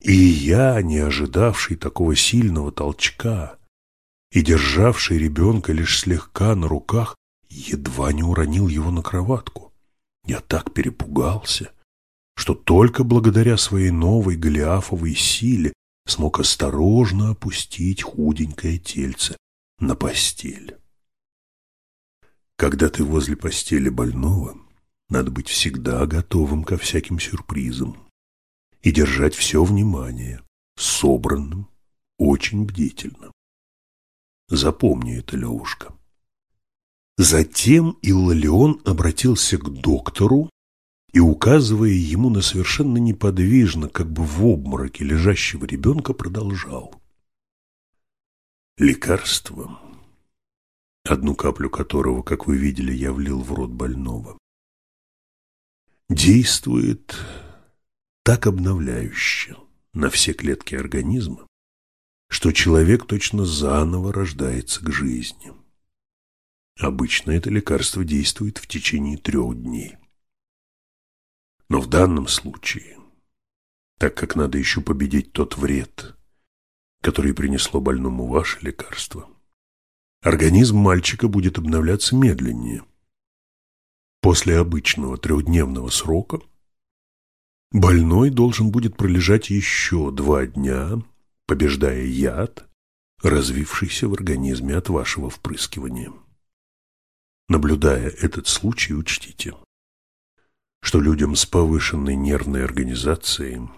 A: и я, не ожидавший такого сильного толчка и державший ребенка лишь слегка на руках, едва не уронил его на кроватку. Я так перепугался, что только благодаря своей новой голиафовой силе смог осторожно опустить худенькое тельце на постель. Когда ты возле постели больного, надо быть всегда готовым ко всяким сюрпризам и держать все внимание собранным, очень бдительным. Запомни это, Левушка. Затем Иллалион обратился к доктору и, указывая ему на совершенно неподвижно, как бы в обмороке лежащего ребенка, продолжал. Лекарство одну каплю которого, как вы видели, я влил в рот больного, действует так обновляюще на все клетки организма, что человек точно заново рождается к жизни. Обычно это лекарство действует в течение трех дней. Но в данном случае, так как надо еще победить тот вред, который принесло больному ваше лекарство, организм мальчика будет обновляться медленнее. После обычного трехдневного срока больной должен будет пролежать еще два дня, побеждая яд, развившийся в организме от вашего впрыскивания. Наблюдая этот случай, учтите, что людям с повышенной нервной организацией,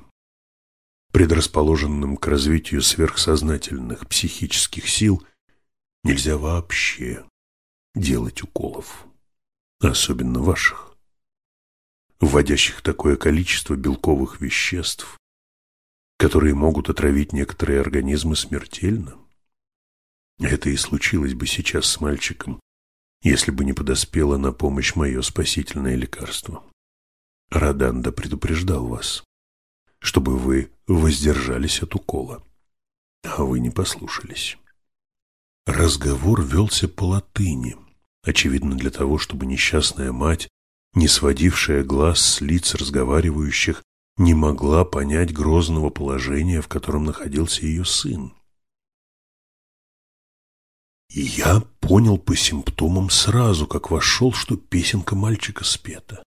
A: предрасположенным к развитию сверхсознательных психических сил – нельзя вообще делать уколов, особенно ваших, вводящих такое количество белковых веществ, которые могут отравить некоторые организмы смертельно. Это и случилось бы сейчас с мальчиком, если бы не подоспело на помощь мое спасительное лекарство. Раданда предупреждал вас, чтобы вы воздержались от укола, а вы не послушались. Разговор велся по латыни, очевидно для того, чтобы несчастная мать, не сводившая глаз с лиц разговаривающих, не могла понять грозного положения, в котором находился ее сын. Я понял по симптомам сразу, как вошел, что песенка мальчика спета.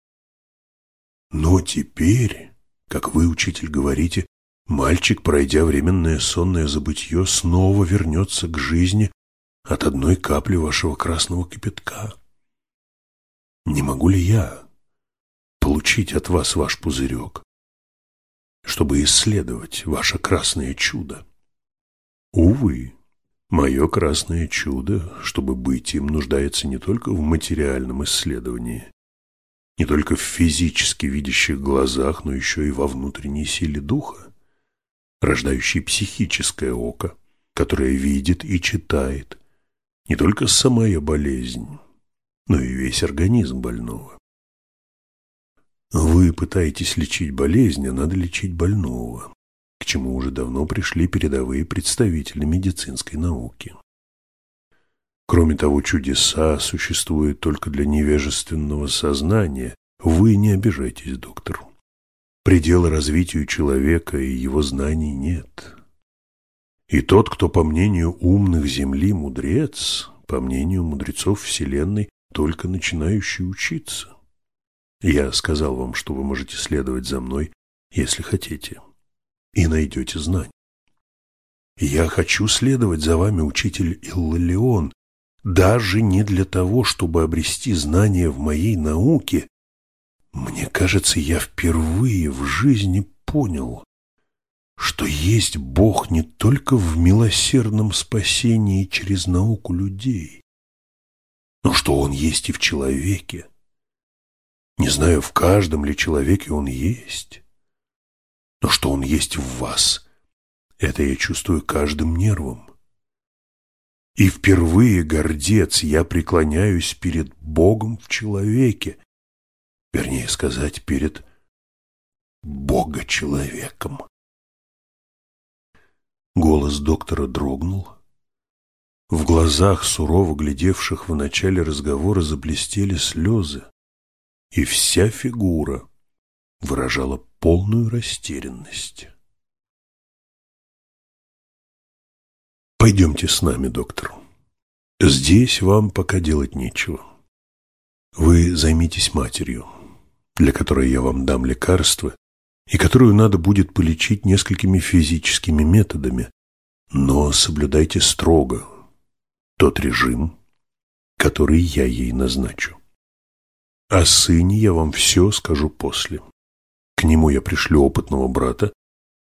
A: Но теперь, как вы, учитель, говорите, мальчик, пройдя временное сонное забытье, снова вернется к жизни от одной капли вашего красного кипятка. Не могу ли я получить от вас ваш пузырек, чтобы исследовать ваше красное чудо? Увы, мое красное чудо, чтобы быть им, нуждается не только в материальном исследовании, не только в физически видящих глазах, но еще и во внутренней силе духа, рождающей психическое око, которое видит и читает, не только самая болезнь, но и весь организм больного. Вы пытаетесь лечить болезнь, а надо лечить больного, к чему уже давно пришли передовые представители медицинской науки. Кроме того, чудеса существуют только для невежественного сознания. Вы не обижайтесь, доктор. Предела развитию человека и его знаний нет. И тот, кто, по мнению умных Земли, мудрец, по мнению мудрецов Вселенной, только начинающий учиться. Я сказал вам, что вы можете следовать за мной, если хотите, и найдете знания. Я хочу следовать за вами, учитель Иллалион, даже не для того, чтобы обрести знания в моей науке. Мне кажется, я впервые в жизни понял, что есть Бог не только в милосердном спасении через науку людей, но что Он есть и в человеке. Не знаю, в каждом ли человеке Он есть, но что Он есть в вас, это я чувствую каждым нервом. И впервые, гордец, я преклоняюсь перед Богом в человеке, вернее сказать, перед Бога-человеком. Голос доктора дрогнул. В глазах, сурово глядевших в начале разговора, заблестели слезы, и вся фигура выражала полную растерянность. «Пойдемте с нами, доктор. Здесь вам пока делать нечего. Вы займитесь матерью, для которой я вам дам лекарства и которую надо будет полечить несколькими физическими методами, но соблюдайте строго тот режим, который я ей назначу. О сыне я вам все скажу после. К нему я пришлю опытного брата,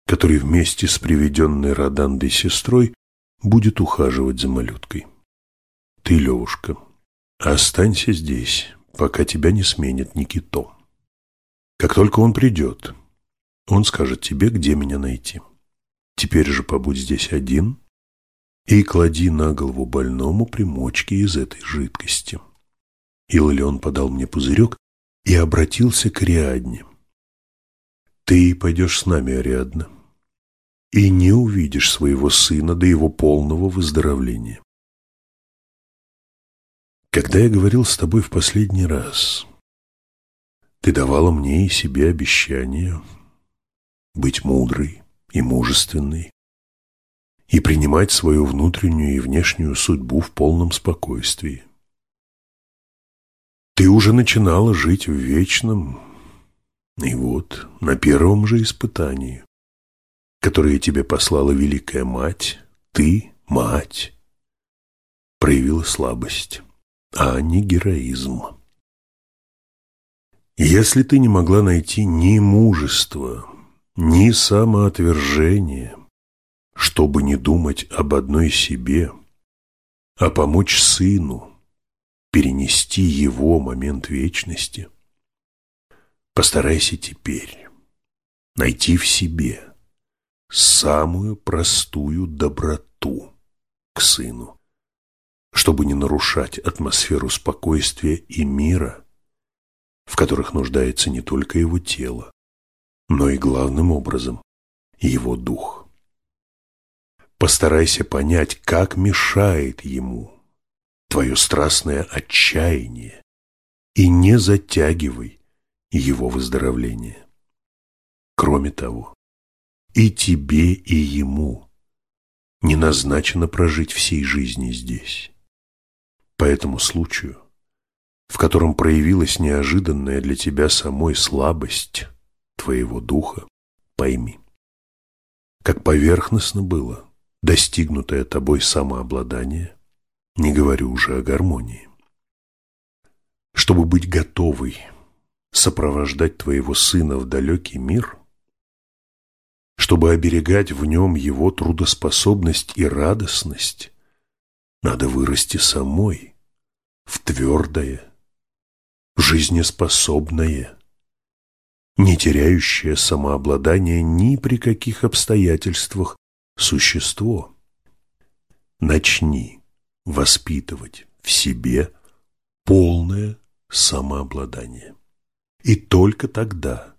A: который вместе с приведенной Родандой сестрой будет ухаживать за малюткой. Ты, Левушка, останься здесь, пока тебя не сменит Никито. Как только он придет, он скажет тебе, где меня найти. Теперь же побудь здесь один и клади на голову больному примочки из этой жидкости. Иллион подал мне пузырек и обратился к Ариадне. Ты пойдешь с нами, Ариадна, и не увидишь своего сына до его полного выздоровления. Когда я говорил с тобой в последний раз, ты давала мне и себе обещание быть мудрой и мужественной и принимать свою внутреннюю и внешнюю судьбу в полном спокойствии. Ты уже начинала жить в вечном, и вот на первом же испытании, которое тебе послала Великая Мать, ты, Мать, проявила слабость, а не героизм. Если ты не могла найти ни мужества, ни самоотвержения, чтобы не думать об одной себе, а помочь сыну перенести его момент вечности, постарайся теперь найти в себе самую простую доброту к сыну, чтобы не нарушать атмосферу спокойствия и мира, в которых нуждается не только его тело, но и главным образом его дух. Постарайся понять, как мешает ему твое страстное отчаяние, и не затягивай его выздоровление. Кроме того, и тебе, и ему не назначено прожить всей жизни здесь. По этому случаю, в котором проявилась неожиданная для тебя самой слабость – твоего духа, пойми, как поверхностно было достигнутое тобой самообладание, не говорю уже о гармонии. Чтобы быть готовой сопровождать твоего сына в далекий мир, чтобы оберегать в нем его трудоспособность и радостность, надо вырасти самой в твердое, жизнеспособное, не теряющее самообладание ни при каких обстоятельствах существо. Начни воспитывать в себе полное самообладание. И только тогда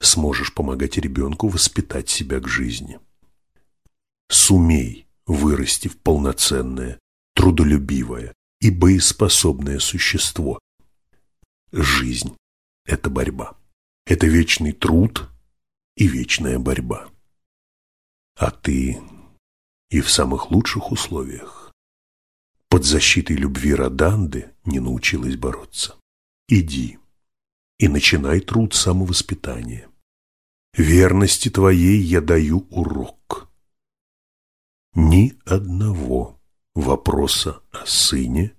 A: сможешь помогать ребенку воспитать себя к жизни. Сумей вырасти в полноценное, трудолюбивое и боеспособное существо. Жизнь – это борьба. Это вечный труд и вечная борьба. А ты и в самых лучших условиях под защитой любви Роданды не научилась бороться. Иди и начинай труд самовоспитания. Верности твоей я даю урок. Ни одного вопроса о сыне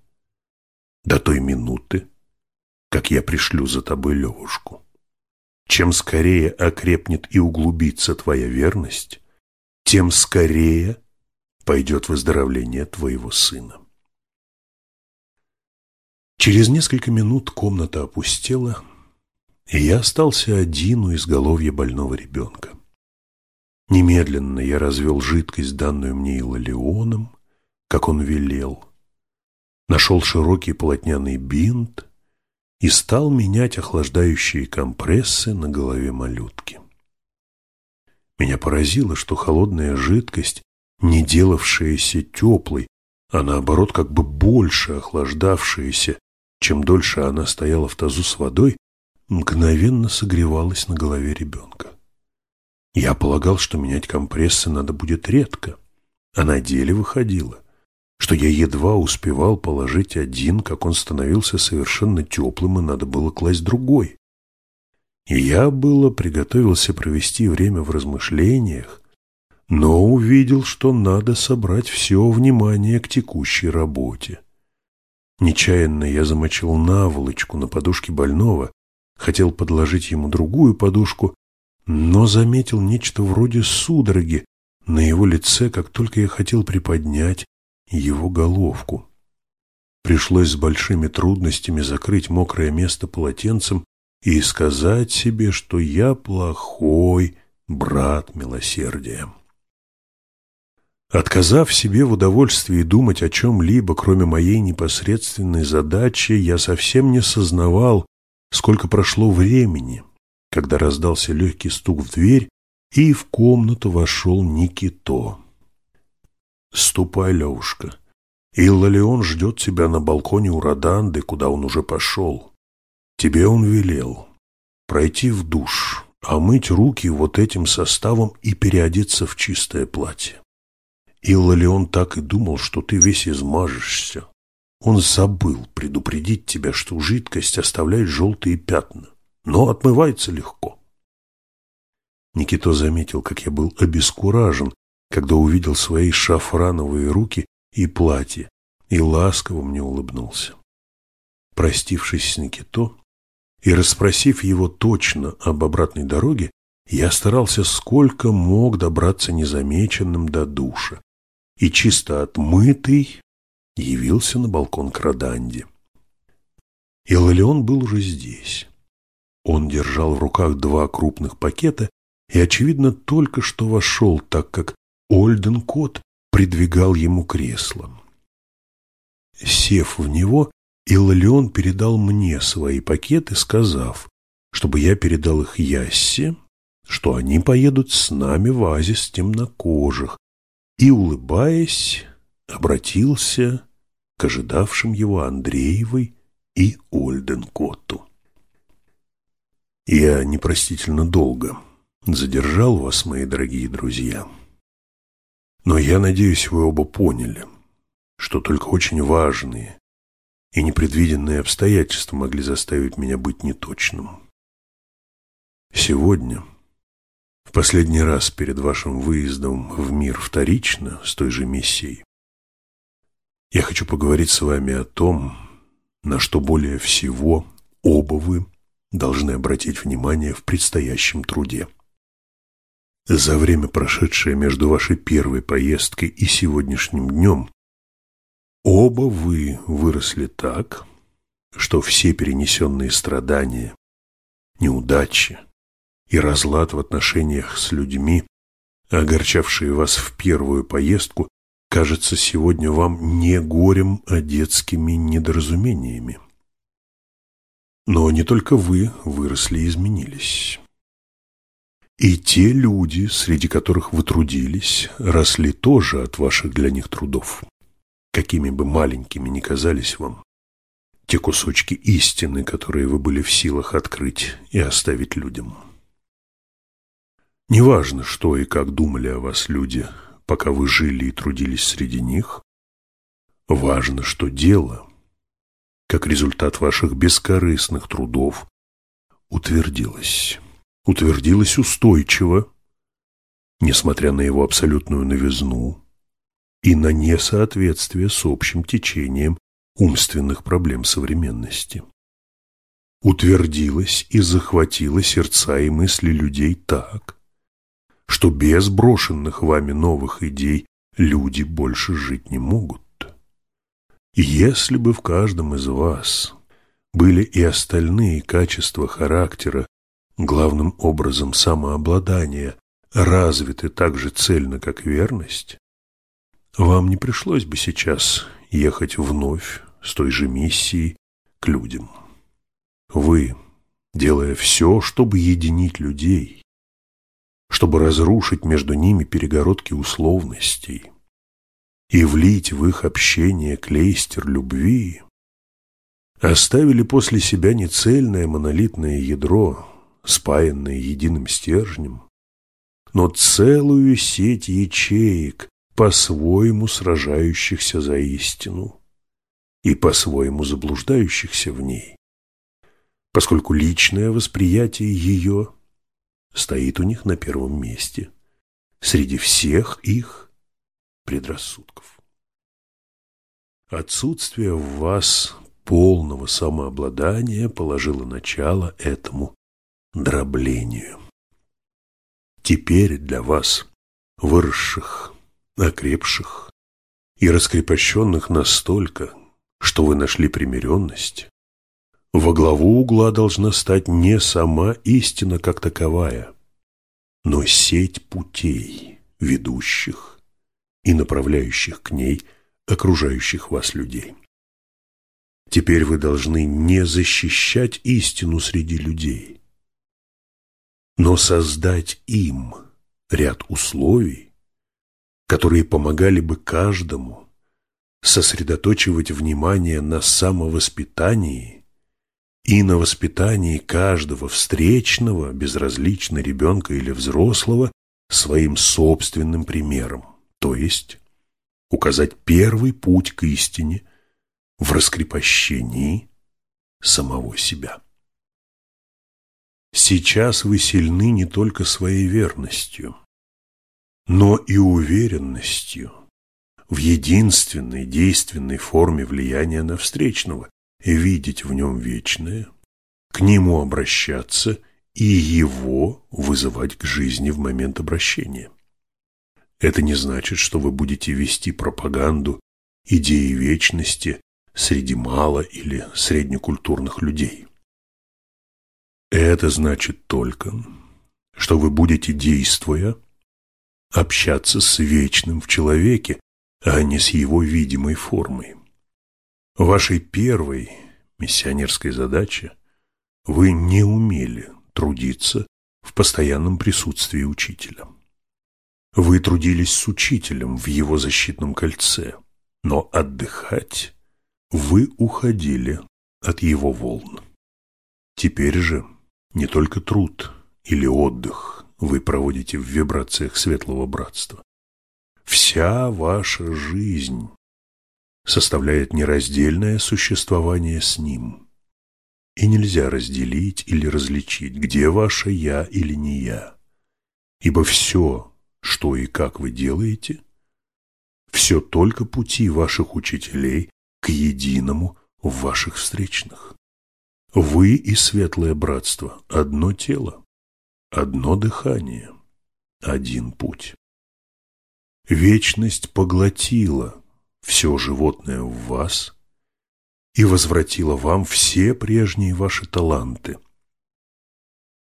A: до той минуты, как я пришлю за тобой Левушку. Чем скорее окрепнет и углубится твоя верность, тем скорее пойдет выздоровление твоего сына. Через несколько минут комната опустела, и я остался один у изголовья больного ребенка. Немедленно я развел жидкость, данную мне Илалионом, как он велел. Нашел широкий полотняный бинт и стал менять охлаждающие компрессы на голове малютки. Меня поразило, что холодная жидкость, не делавшаяся теплой, а наоборот как бы больше охлаждавшаяся, чем дольше она стояла в тазу с водой, мгновенно согревалась на голове ребенка. Я полагал, что менять компрессы надо будет редко, а на деле выходило, что я едва успевал положить один, как он становился совершенно теплым, и надо было класть другой. Я было приготовился провести время в размышлениях, но увидел, что надо собрать все внимание к текущей работе. Нечаянно я замочил наволочку на подушке больного, хотел подложить ему другую подушку, но заметил нечто вроде судороги на его лице, как только я хотел приподнять его головку. Пришлось с большими трудностями закрыть мокрое место полотенцем и сказать себе, что я плохой брат милосердия. Отказав себе в удовольствии думать о чем-либо, кроме моей непосредственной задачи, я совсем не сознавал, сколько прошло времени, когда раздался легкий стук в дверь, и в комнату вошел Никито. «Ступай, Левушка. Илла Леон ждет тебя на балконе у Роданды, куда он уже пошел. Тебе он велел пройти в душ, омыть руки вот этим составом и переодеться в чистое платье. Илла Леон так и думал, что ты весь измажешься. Он забыл предупредить тебя, что жидкость оставляет желтые пятна, но отмывается легко. Никито заметил, как я был обескуражен, когда увидел свои шафрановые руки и платье, и ласково мне улыбнулся. Простившись с Никито, и расспросив его точно об обратной дороге, я старался сколько мог добраться незамеченным до душа и чисто отмытый явился на балкон к Роданде. Илалион был уже здесь. Он держал в руках два крупных пакета и, очевидно, только что вошел, так как Ольден Кот придвигал ему кресло. Сев в него, Иллион передал мне свои пакеты, сказав, чтобы я передал их Яссе, что они поедут с нами в оазис темнокожих, и, улыбаясь, обратился к ожидавшим его Андреевой и Ольденкотту. «Я непростительно долго задержал вас, мои дорогие друзья, но я надеюсь, вы оба поняли, что только очень важные и непредвиденные обстоятельства могли заставить меня быть неточным. Сегодня, в последний раз перед вашим выездом в мир вторично с той же миссией, я хочу поговорить с вами о том, на что более всего оба вы должны обратить внимание в предстоящем труде. За время, прошедшее между вашей первой поездкой и сегодняшним днем, Оба вы выросли так, что все перенесенные страдания, неудачи и разлад в отношениях с людьми, огорчавшие вас в первую поездку, кажется сегодня вам не горем, а детскими недоразумениями. Но не только вы выросли и изменились. И те люди, среди которых вы трудились, росли тоже от ваших для них трудов какими бы маленькими ни казались вам, те кусочки истины, которые вы были в силах открыть и оставить людям. Неважно, что и как думали о вас люди, пока вы жили и трудились среди них, важно, что дело, как результат ваших бескорыстных трудов, утвердилось. Утвердилось устойчиво, несмотря на его абсолютную новизну, и на несоответствие с общим течением умственных проблем современности. Утвердилась и захватила сердца и мысли людей так, что без брошенных вами новых идей люди больше жить не могут. Если бы в каждом из вас были и остальные качества характера, главным образом самообладания, развиты так же цельно, как верность, вам не пришлось бы сейчас ехать вновь с той же миссией к людям. Вы, делая все, чтобы единить людей, чтобы разрушить между ними перегородки условностей и влить в их общение клейстер любви, оставили после себя не цельное монолитное ядро, спаянное единым стержнем, но целую сеть ячеек, по-своему сражающихся за истину и по-своему заблуждающихся в ней, поскольку личное восприятие ее стоит у них на первом месте среди всех их предрассудков. Отсутствие в вас полного самообладания положило начало этому дроблению. Теперь для вас, выросших, окрепших и раскрепощенных настолько, что вы нашли примиренность, во главу угла должна стать не сама истина как таковая, но сеть путей, ведущих и направляющих к ней окружающих вас людей. Теперь вы должны не защищать истину среди людей, но создать им ряд условий, которые помогали бы каждому сосредоточивать внимание на самовоспитании и на воспитании каждого встречного, безразлично ребенка или взрослого, своим собственным примером, то есть указать первый путь к истине – в раскрепощении самого себя. Сейчас вы сильны не только своей верностью, но и уверенностью в единственной действенной форме влияния на встречного, видеть в нем вечное, к нему обращаться и его вызывать к жизни в момент обращения. Это не значит, что вы будете вести пропаганду идеи вечности среди мало- или среднекультурных людей. Это значит только, что вы будете, действуя, общаться с вечным в человеке, а не с его видимой формой. Вашей первой миссионерской задаче вы не умели трудиться в постоянном присутствии учителя. Вы трудились с учителем в его защитном кольце, но отдыхать вы уходили от его волн. Теперь же не только труд или отдых вы проводите в вибрациях светлого братства. Вся ваша жизнь составляет нераздельное существование с ним. И нельзя разделить или различить, где ваше «я» или не «я». Ибо все, что и как вы делаете, все только пути ваших учителей к единому в ваших встречных. Вы и светлое братство – одно тело, одно дыхание, один путь. Вечность поглотила все животное в вас и возвратила вам все прежние ваши таланты,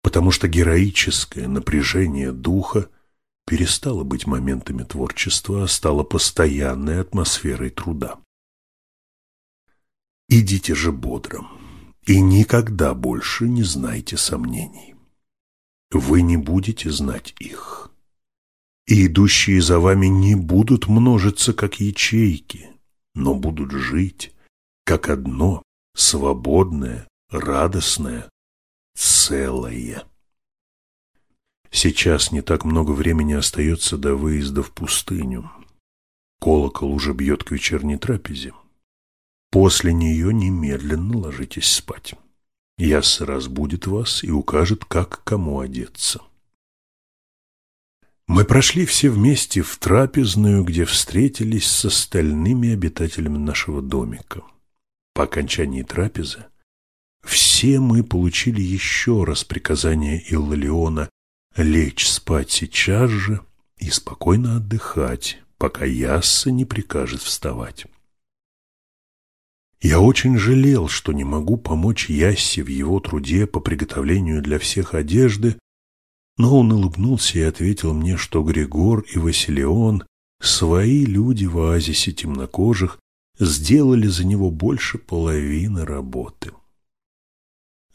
A: потому что героическое напряжение духа перестало быть моментами творчества, а стало постоянной атмосферой труда. Идите же бодро и никогда больше не знайте сомнений. Вы не будете знать их, и идущие за вами не будут множиться, как ячейки, но будут жить, как одно свободное, радостное, целое. Сейчас не так много времени остается до выезда в пустыню. Колокол уже бьет к вечерней трапезе. После нее немедленно ложитесь спать. Ясса разбудит вас и укажет, как кому одеться. Мы прошли все вместе в трапезную, где встретились с остальными обитателями нашего домика. По окончании трапезы все мы получили еще раз приказание Иллалиона лечь спать сейчас же и спокойно отдыхать, пока Ясса не прикажет вставать. Я очень жалел, что не могу помочь Яссе в его труде по приготовлению для всех одежды, но он улыбнулся и ответил мне, что Григор и Василион свои люди в оазисе темнокожих сделали за него больше половины работы.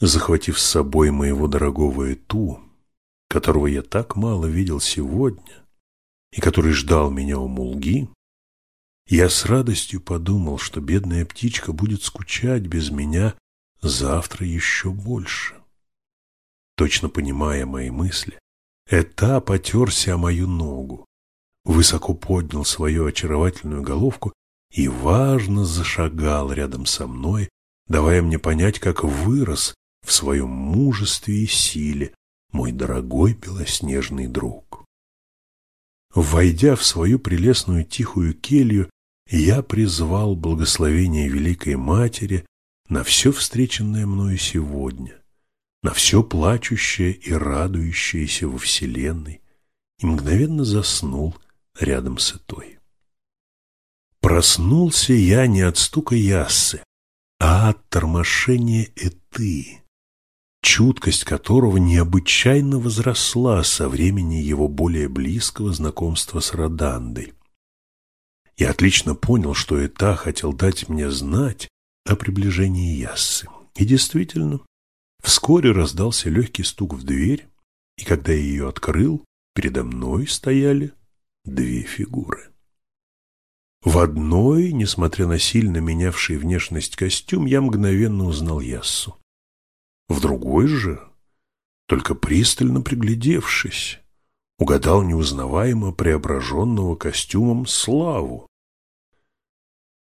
A: Захватив с собой моего дорогого Эту, которого я так мало видел сегодня, и который ждал меня у Мулги, я с радостью подумал, что бедная птичка будет скучать без меня завтра еще больше. Точно понимая мои мысли, Эта потерся о мою ногу, высоко поднял свою очаровательную головку и важно зашагал рядом со мной, давая мне понять, как вырос в своем мужестве и силе мой дорогой белоснежный друг. Войдя в свою прелестную тихую келью, я призвал благословение Великой Матери на все встреченное мною сегодня, на все плачущее и радующееся во Вселенной, и мгновенно заснул рядом с Итой. Проснулся я не от стука яссы, а от тормошения Эты, чуткость которого необычайно возросла со времени его более близкого знакомства с Родандой. Я отлично понял, что Эта хотел дать мне знать о приближении Яссы. И действительно, вскоре раздался легкий стук в дверь, и когда я ее открыл, передо мной стояли две фигуры. В одной, несмотря на сильно менявший внешность костюм, я мгновенно узнал Яссу. В другой же, только пристально приглядевшись, угадал неузнаваемо преображенного костюмом Славу.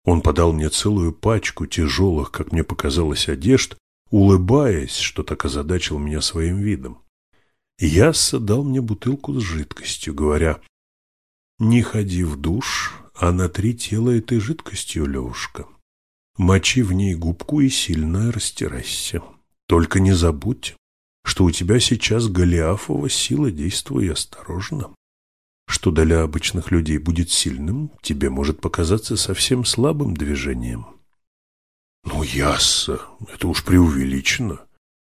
A: Он подал мне целую пачку тяжелых, как мне показалось, одежд, улыбаясь, что так озадачил меня своим видом. Ясса дал мне бутылку с жидкостью, говоря, «Не ходи в душ, а натри тело этой жидкостью, Левушка. Мочи в ней губку и сильно растирайся. Только не забудь, что у тебя сейчас Голиафова сила, действуй осторожно. Что для обычных людей будет сильным, тебе может показаться совсем слабым движением. Ну, ясно, это уж преувеличено.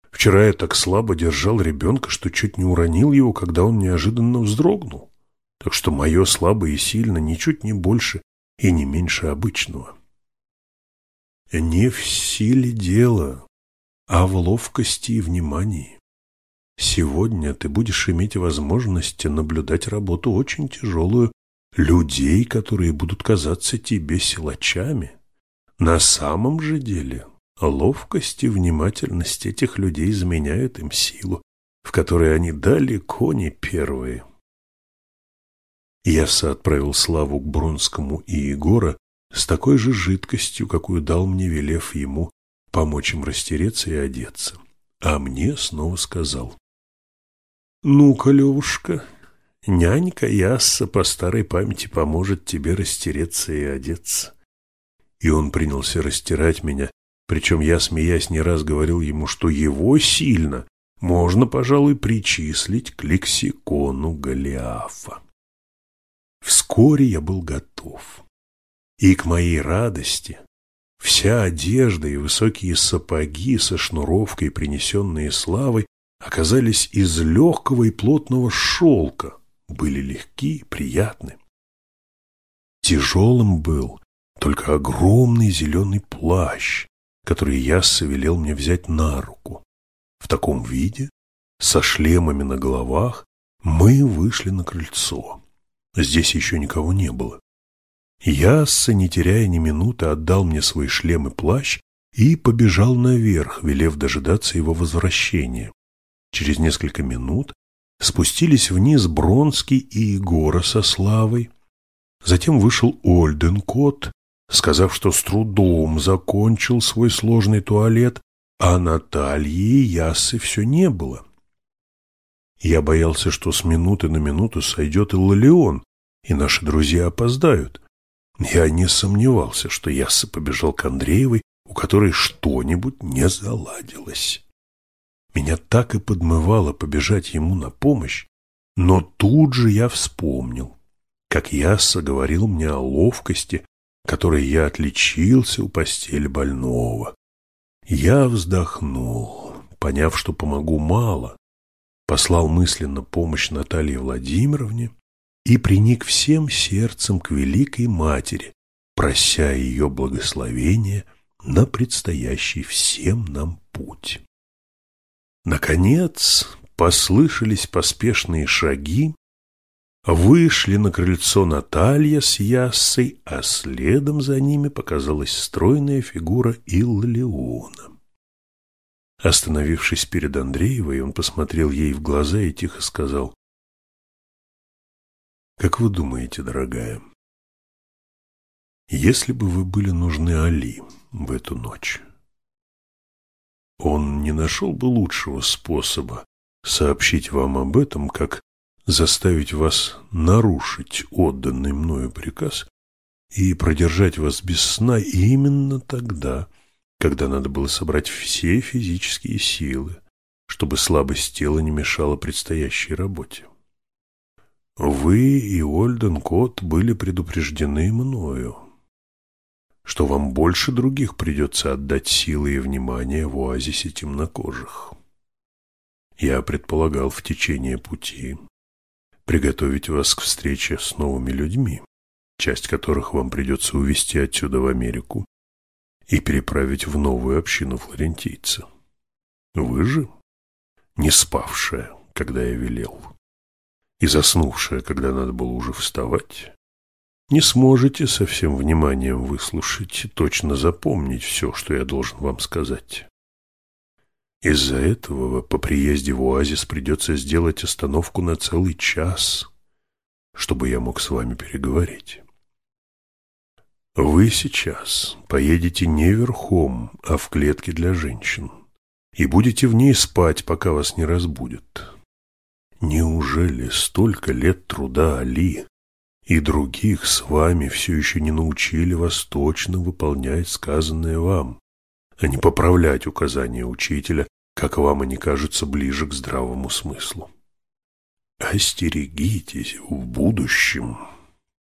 A: Вчера я так слабо держал ребенка, что чуть не уронил его, когда он неожиданно вздрогнул. Так что мое слабо и сильно ничуть не больше и не меньше обычного. Не в силе дела, а в ловкости и внимании. Сегодня ты будешь иметь возможность наблюдать работу очень тяжелую людей, которые будут казаться тебе силачами. На самом же деле ловкость и внимательность этих людей заменяют им силу, в которой они далеко не первые. Яса отправил Славу к Бронскому и Егора с такой же жидкостью, какую дал мне, велев ему помочь им растереться и одеться. А мне снова сказал, «Ну-ка, Левушка, нянька Ясса по старой памяти поможет тебе растереться и одеться». И он принялся растирать меня, причем я, смеясь, не раз говорил ему, что его сильно можно, пожалуй, причислить к лексикону Голиафа. Вскоре я был готов. И к моей радости вся одежда и высокие сапоги со шнуровкой, принесенные славой, оказались из легкого и плотного шелка, были легки, приятны. Тяжелым был только огромный зеленый плащ, который Ясса велел мне взять на руку. В таком виде, со шлемами на головах, мы вышли на крыльцо. Здесь еще никого не было. Ясса, не теряя ни минуты, отдал мне свой шлем и плащ и побежал наверх, велев дожидаться его возвращения. Через несколько минут спустились вниз Бронский и Егора со Славой. Затем вышел Ольденкот, сказав, что с трудом закончил свой сложный туалет, а Натальи и Ясы все не было. Я боялся, что с минуты на минуту сойдет и Лолеон, и наши друзья опоздают. Я не сомневался, что Ясса побежал к Андреевой, у которой что-нибудь не заладилось. Меня так и подмывало побежать ему на помощь, но тут же я вспомнил, как Ясса говорил мне о ловкости, которой я отличился у постели больного. Я вздохнул, поняв, что помогу мало, послал мысленно помощь Наталье Владимировне и приник всем сердцем к Великой Матери, прося ее благословения на предстоящий всем нам путь. Наконец послышались поспешные шаги, вышли на крыльцо Наталья с Яссой, а следом за ними показалась стройная фигура Иллиона. Остановившись перед Андреевой, он посмотрел ей в глаза и тихо сказал, «Как вы думаете, дорогая, если бы вы были нужны Али в эту ночь, он не нашел бы лучшего способа сообщить вам об этом, как заставить вас нарушить отданный мною приказ и продержать вас без сна именно тогда, когда надо было собрать все физические силы, чтобы слабость тела не мешала предстоящей работе. Вы и Ольден Кот были предупреждены мною, что вам больше других придется отдать силы и внимание в оазисе темнокожих. Я предполагал в течение пути приготовить вас к встрече с новыми людьми, часть которых вам придется увезти отсюда в Америку и переправить в новую общину флорентийца. Вы же, не спавшая, когда я велел, и заснувшая, когда надо было уже вставать, не сможете со всем вниманием выслушать и точно запомнить все, что я должен вам сказать. Из-за этого по приезде в оазис придется сделать остановку на целый час, чтобы я мог с вами переговорить. Вы сейчас поедете не верхом, а в клетке для женщин, и будете в ней спать, пока вас не разбудят. Неужели столько лет труда Али и других с вами все еще не научили вас точно выполнять сказанное вам? а не поправлять указания учителя, как вам они кажутся ближе к здравому смыслу. Остерегитесь в будущем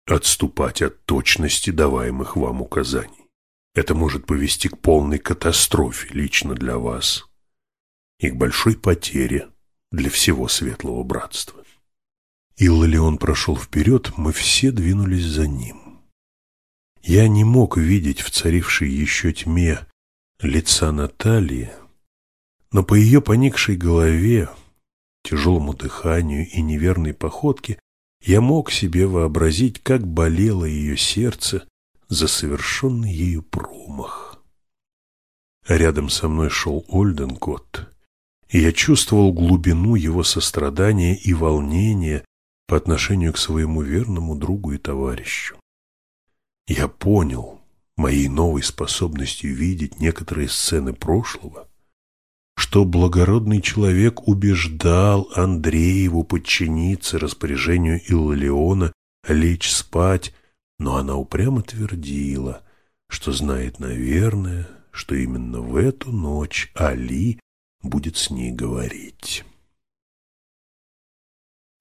A: отступать от точности даваемых вам указаний. Это может повести к полной катастрофе лично для вас и к большой потере для всего светлого братства. И Лолеон прошел вперед, мы все двинулись за ним. Я не мог видеть в царившей еще тьме лица Натальи, но по ее поникшей голове, тяжелому дыханию и неверной походке я мог себе вообразить, как болело ее сердце за совершенный ею промах. Рядом со мной шел Ольденкот, и я чувствовал глубину его сострадания и волнения по отношению к своему верному другу и товарищу. Я понял, моей новой способностью видеть некоторые сцены прошлого, что благородный человек убеждал Андрееву подчиниться распоряжению Иллиона лечь спать, но она упрямо твердила, что знает, наверное, что именно в эту ночь Али будет с ней говорить.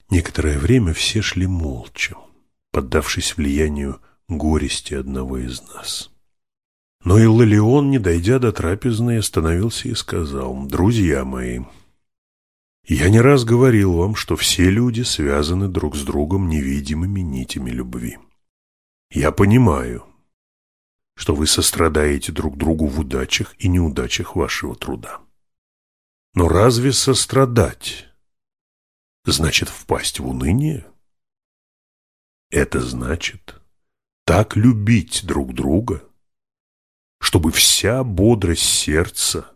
A: Некоторое время все шли молча, поддавшись влиянию горести одного из нас. Но Иллалион, не дойдя до трапезной, остановился и сказал, «Друзья мои, я не раз говорил вам, что все люди связаны друг с другом невидимыми нитями любви. Я понимаю, что вы сострадаете друг другу в удачах и неудачах вашего труда. Но разве сострадать значит впасть в уныние? Это значит так любить друг друга, чтобы вся бодрость сердца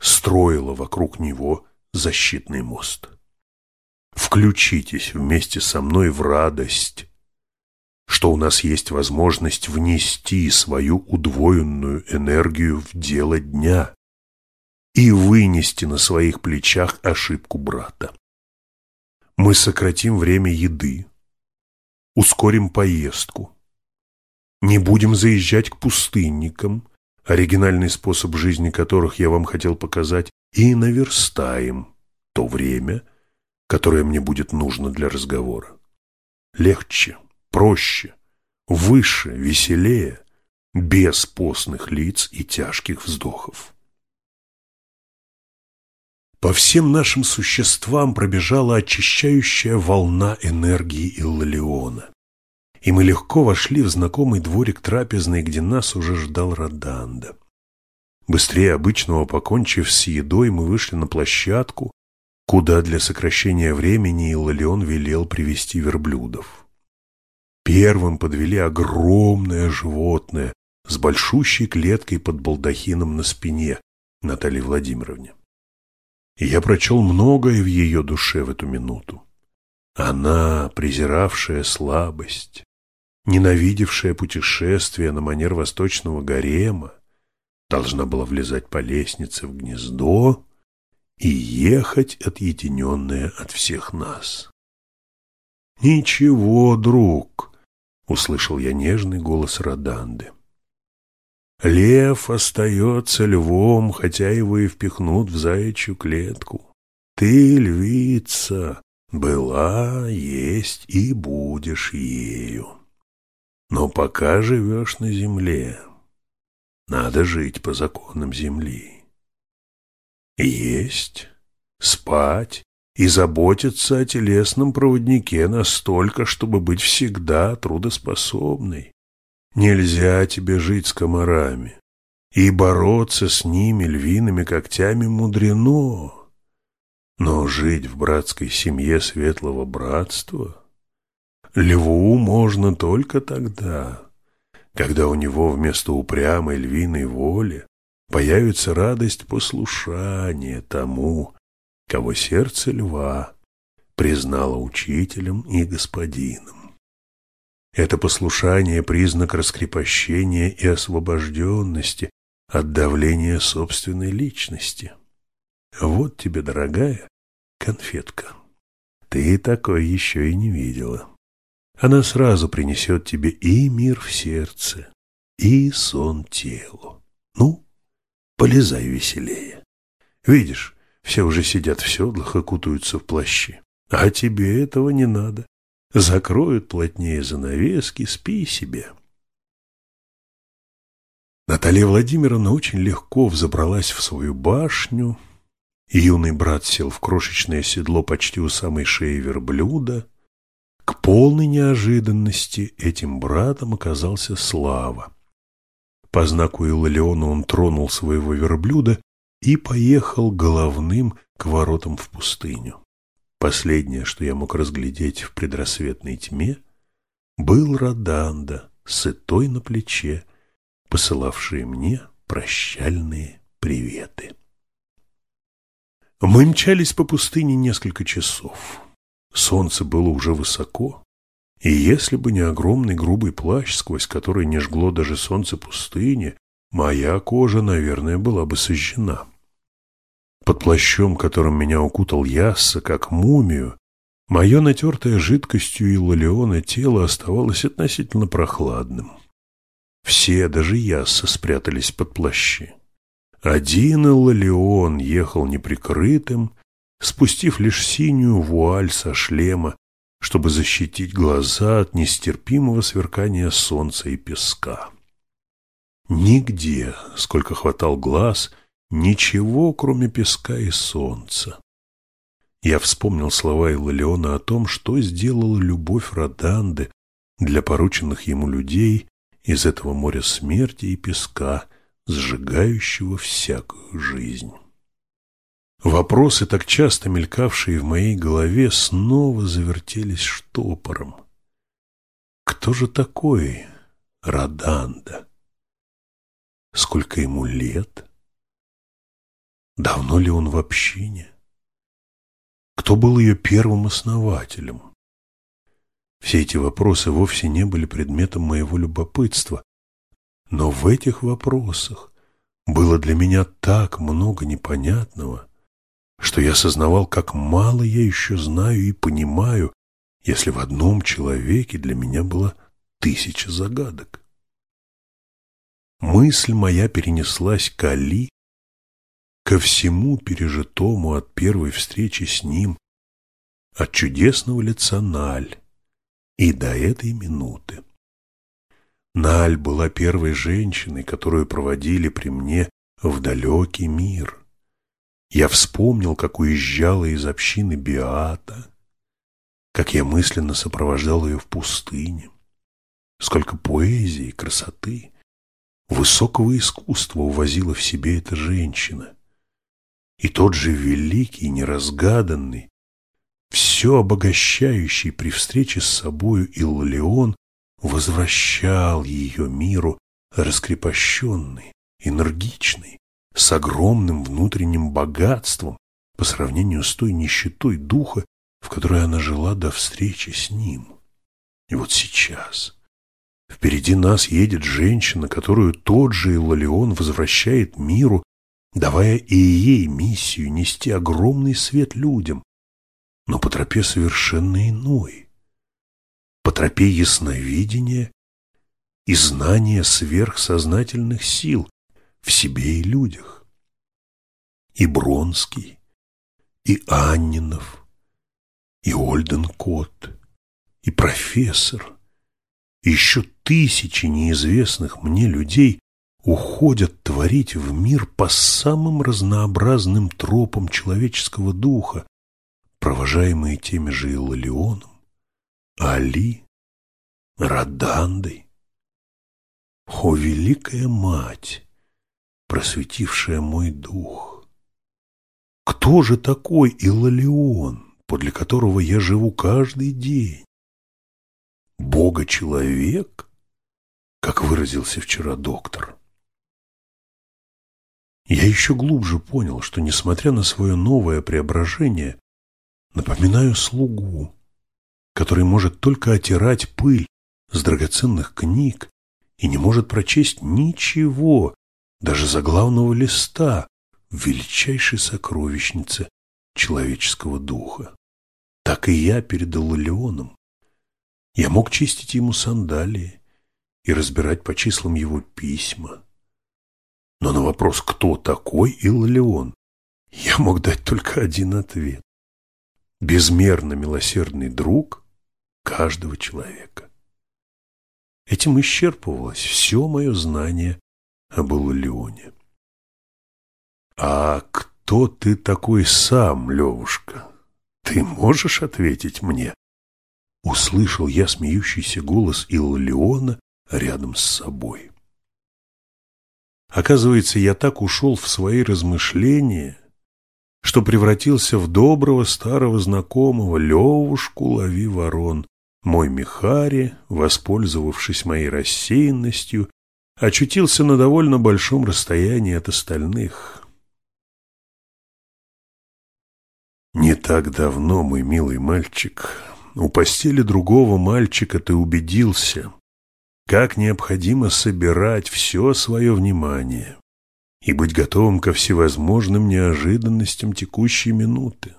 A: строила вокруг него защитный мост. Включитесь вместе со мной в радость, что у нас есть возможность внести свою удвоенную энергию в дело дня и вынести на своих плечах ошибку брата. Мы сократим время еды, ускорим поездку, не будем заезжать к пустынникам, оригинальный способ жизни которых я вам хотел показать, и наверстаем то время, которое мне будет нужно для разговора. Легче, проще, выше, веселее, без постных лиц и тяжких вздохов. По всем нашим существам пробежала очищающая волна энергии Иллалиона. И мы легко вошли в знакомый дворик трапезной, где нас уже ждал Роданда. Быстрее обычного покончив с едой, мы вышли на площадку, куда для сокращения времени Иллалион велел привести верблюдов. Первым подвели огромное животное с большущей клеткой под балдахином на спине Натальи Владимировне. Я прочел многое в ее душе в эту минуту. Она, презиравшая слабость, ненавидевшая путешествия на манер восточного гарема, должна была влезать по лестнице в гнездо и ехать отъединенная от всех нас. «Ничего, друг!» — услышал я нежный голос Роданды. Лев остается львом, хотя его и впихнут в заячью клетку. Ты, львица, была, есть и будешь ею. Но пока живешь на земле, надо жить по законам земли. Есть, спать и заботиться о телесном проводнике настолько, чтобы быть всегда трудоспособной. Нельзя тебе жить с комарами, и бороться с ними львиными когтями мудрено. Но жить в братской семье светлого братства льву можно только тогда, когда у него вместо упрямой львиной воли появится радость послушания тому, кого сердце льва признало учителем и господином. Это послушание – признак раскрепощения и освобожденности от давления собственной личности. Вот тебе, дорогая, конфетка. Ты такой еще и не видела. Она сразу принесет тебе и мир в сердце, и сон телу. Ну, полезай веселее. Видишь, все уже сидят в седлах и кутаются в плащи. А тебе этого не надо закроют плотнее занавески, спи себе. Наталья Владимировна очень легко взобралась в свою башню, юный брат сел в крошечное седло почти у самой шеи верблюда. К полной неожиданности этим братом оказался Слава. По знаку Иллиона он тронул своего верблюда и поехал головным к воротам в пустыню. Последнее, что я мог разглядеть в предрассветной тьме, был Роданда, сытой на плече, посылавший мне прощальные приветы. Мы мчались по пустыне несколько часов. Солнце было уже высоко, и если бы не огромный грубый плащ, сквозь который не жгло даже солнце пустыни, моя кожа, наверное, была бы сожжена. Под плащом, которым меня укутал Ясса, как мумию, мое натертое жидкостью Иллалиона тело оставалось относительно прохладным. Все, даже Ясса, спрятались под плащи. Один Иллалион ехал неприкрытым, спустив лишь синюю вуаль со шлема, чтобы защитить глаза от нестерпимого сверкания солнца и песка. Нигде, сколько хватал глаз, Ничего, кроме песка и солнца. Я вспомнил слова Иллиона о том, что сделала любовь Роданды для порученных ему людей из этого моря смерти и песка, сжигающего всякую жизнь. Вопросы, так часто мелькавшие в моей голове, снова завертелись штопором. Кто же такой Роданда? Сколько ему лет? Давно ли он в общине? Кто был ее первым основателем? Все эти вопросы вовсе не были предметом моего любопытства, но в этих вопросах было для меня так много непонятного, что я осознавал, как мало я еще знаю и понимаю, если в одном человеке для меня было тысяча загадок. Мысль моя перенеслась к Али, ко всему пережитому от первой встречи с ним, от чудесного лица Наль и до этой минуты. Наль была первой женщиной, которую проводили при мне в далекий мир. Я вспомнил, как уезжала из общины Биата, как я мысленно сопровождал ее в пустыне, сколько поэзии, красоты, высокого искусства увозила в себе эта женщина. И тот же великий, неразгаданный, все обогащающий при встрече с собою Иллион возвращал ее миру раскрепощенный, энергичный, с огромным внутренним богатством по сравнению с той нищетой духа, в которой она жила до встречи с ним. И вот сейчас впереди нас едет женщина, которую тот же Иллалион возвращает миру, давая и ей миссию нести огромный свет людям, но по тропе совершенно иной, по тропе ясновидения и знания сверхсознательных сил в себе и людях. И Бронский, и Аннинов, и Ольден Кот, и профессор, и еще тысячи неизвестных мне людей уходят творить в мир по самым разнообразным тропам человеческого духа, провожаемые теми же Иллалионом, Али, Радандой. О, Великая Мать, просветившая мой дух! Кто же такой Иллалион, подле которого я живу каждый день? Бога-человек, как выразился вчера доктор. Я еще глубже понял, что, несмотря на свое новое преображение, напоминаю слугу, который может только отирать пыль с драгоценных книг и не может прочесть ничего, даже заглавного листа величайшей сокровищнице человеческого духа. Так и я перед Леоном. Я мог чистить ему сандалии и разбирать по числам его письма. Но на вопрос, кто такой Иллион, я мог дать только один ответ безмерно милосердный друг каждого человека. Этим исчерпывалось все мое знание об Иллионе. «А кто ты такой сам, Левушка? Ты можешь ответить мне?» Услышал я смеющийся голос Иллиона рядом с собой. Оказывается, я так ушел в свои размышления, что превратился в доброго старого знакомого Левушку лови ворон. Мой Михари, воспользовавшись моей рассеянностью, очутился на довольно большом расстоянии от остальных. Не так давно, мой милый мальчик, у постели другого мальчика ты убедился, как необходимо собирать все свое внимание, и быть готовым ко всевозможным неожиданностям текущей минуты.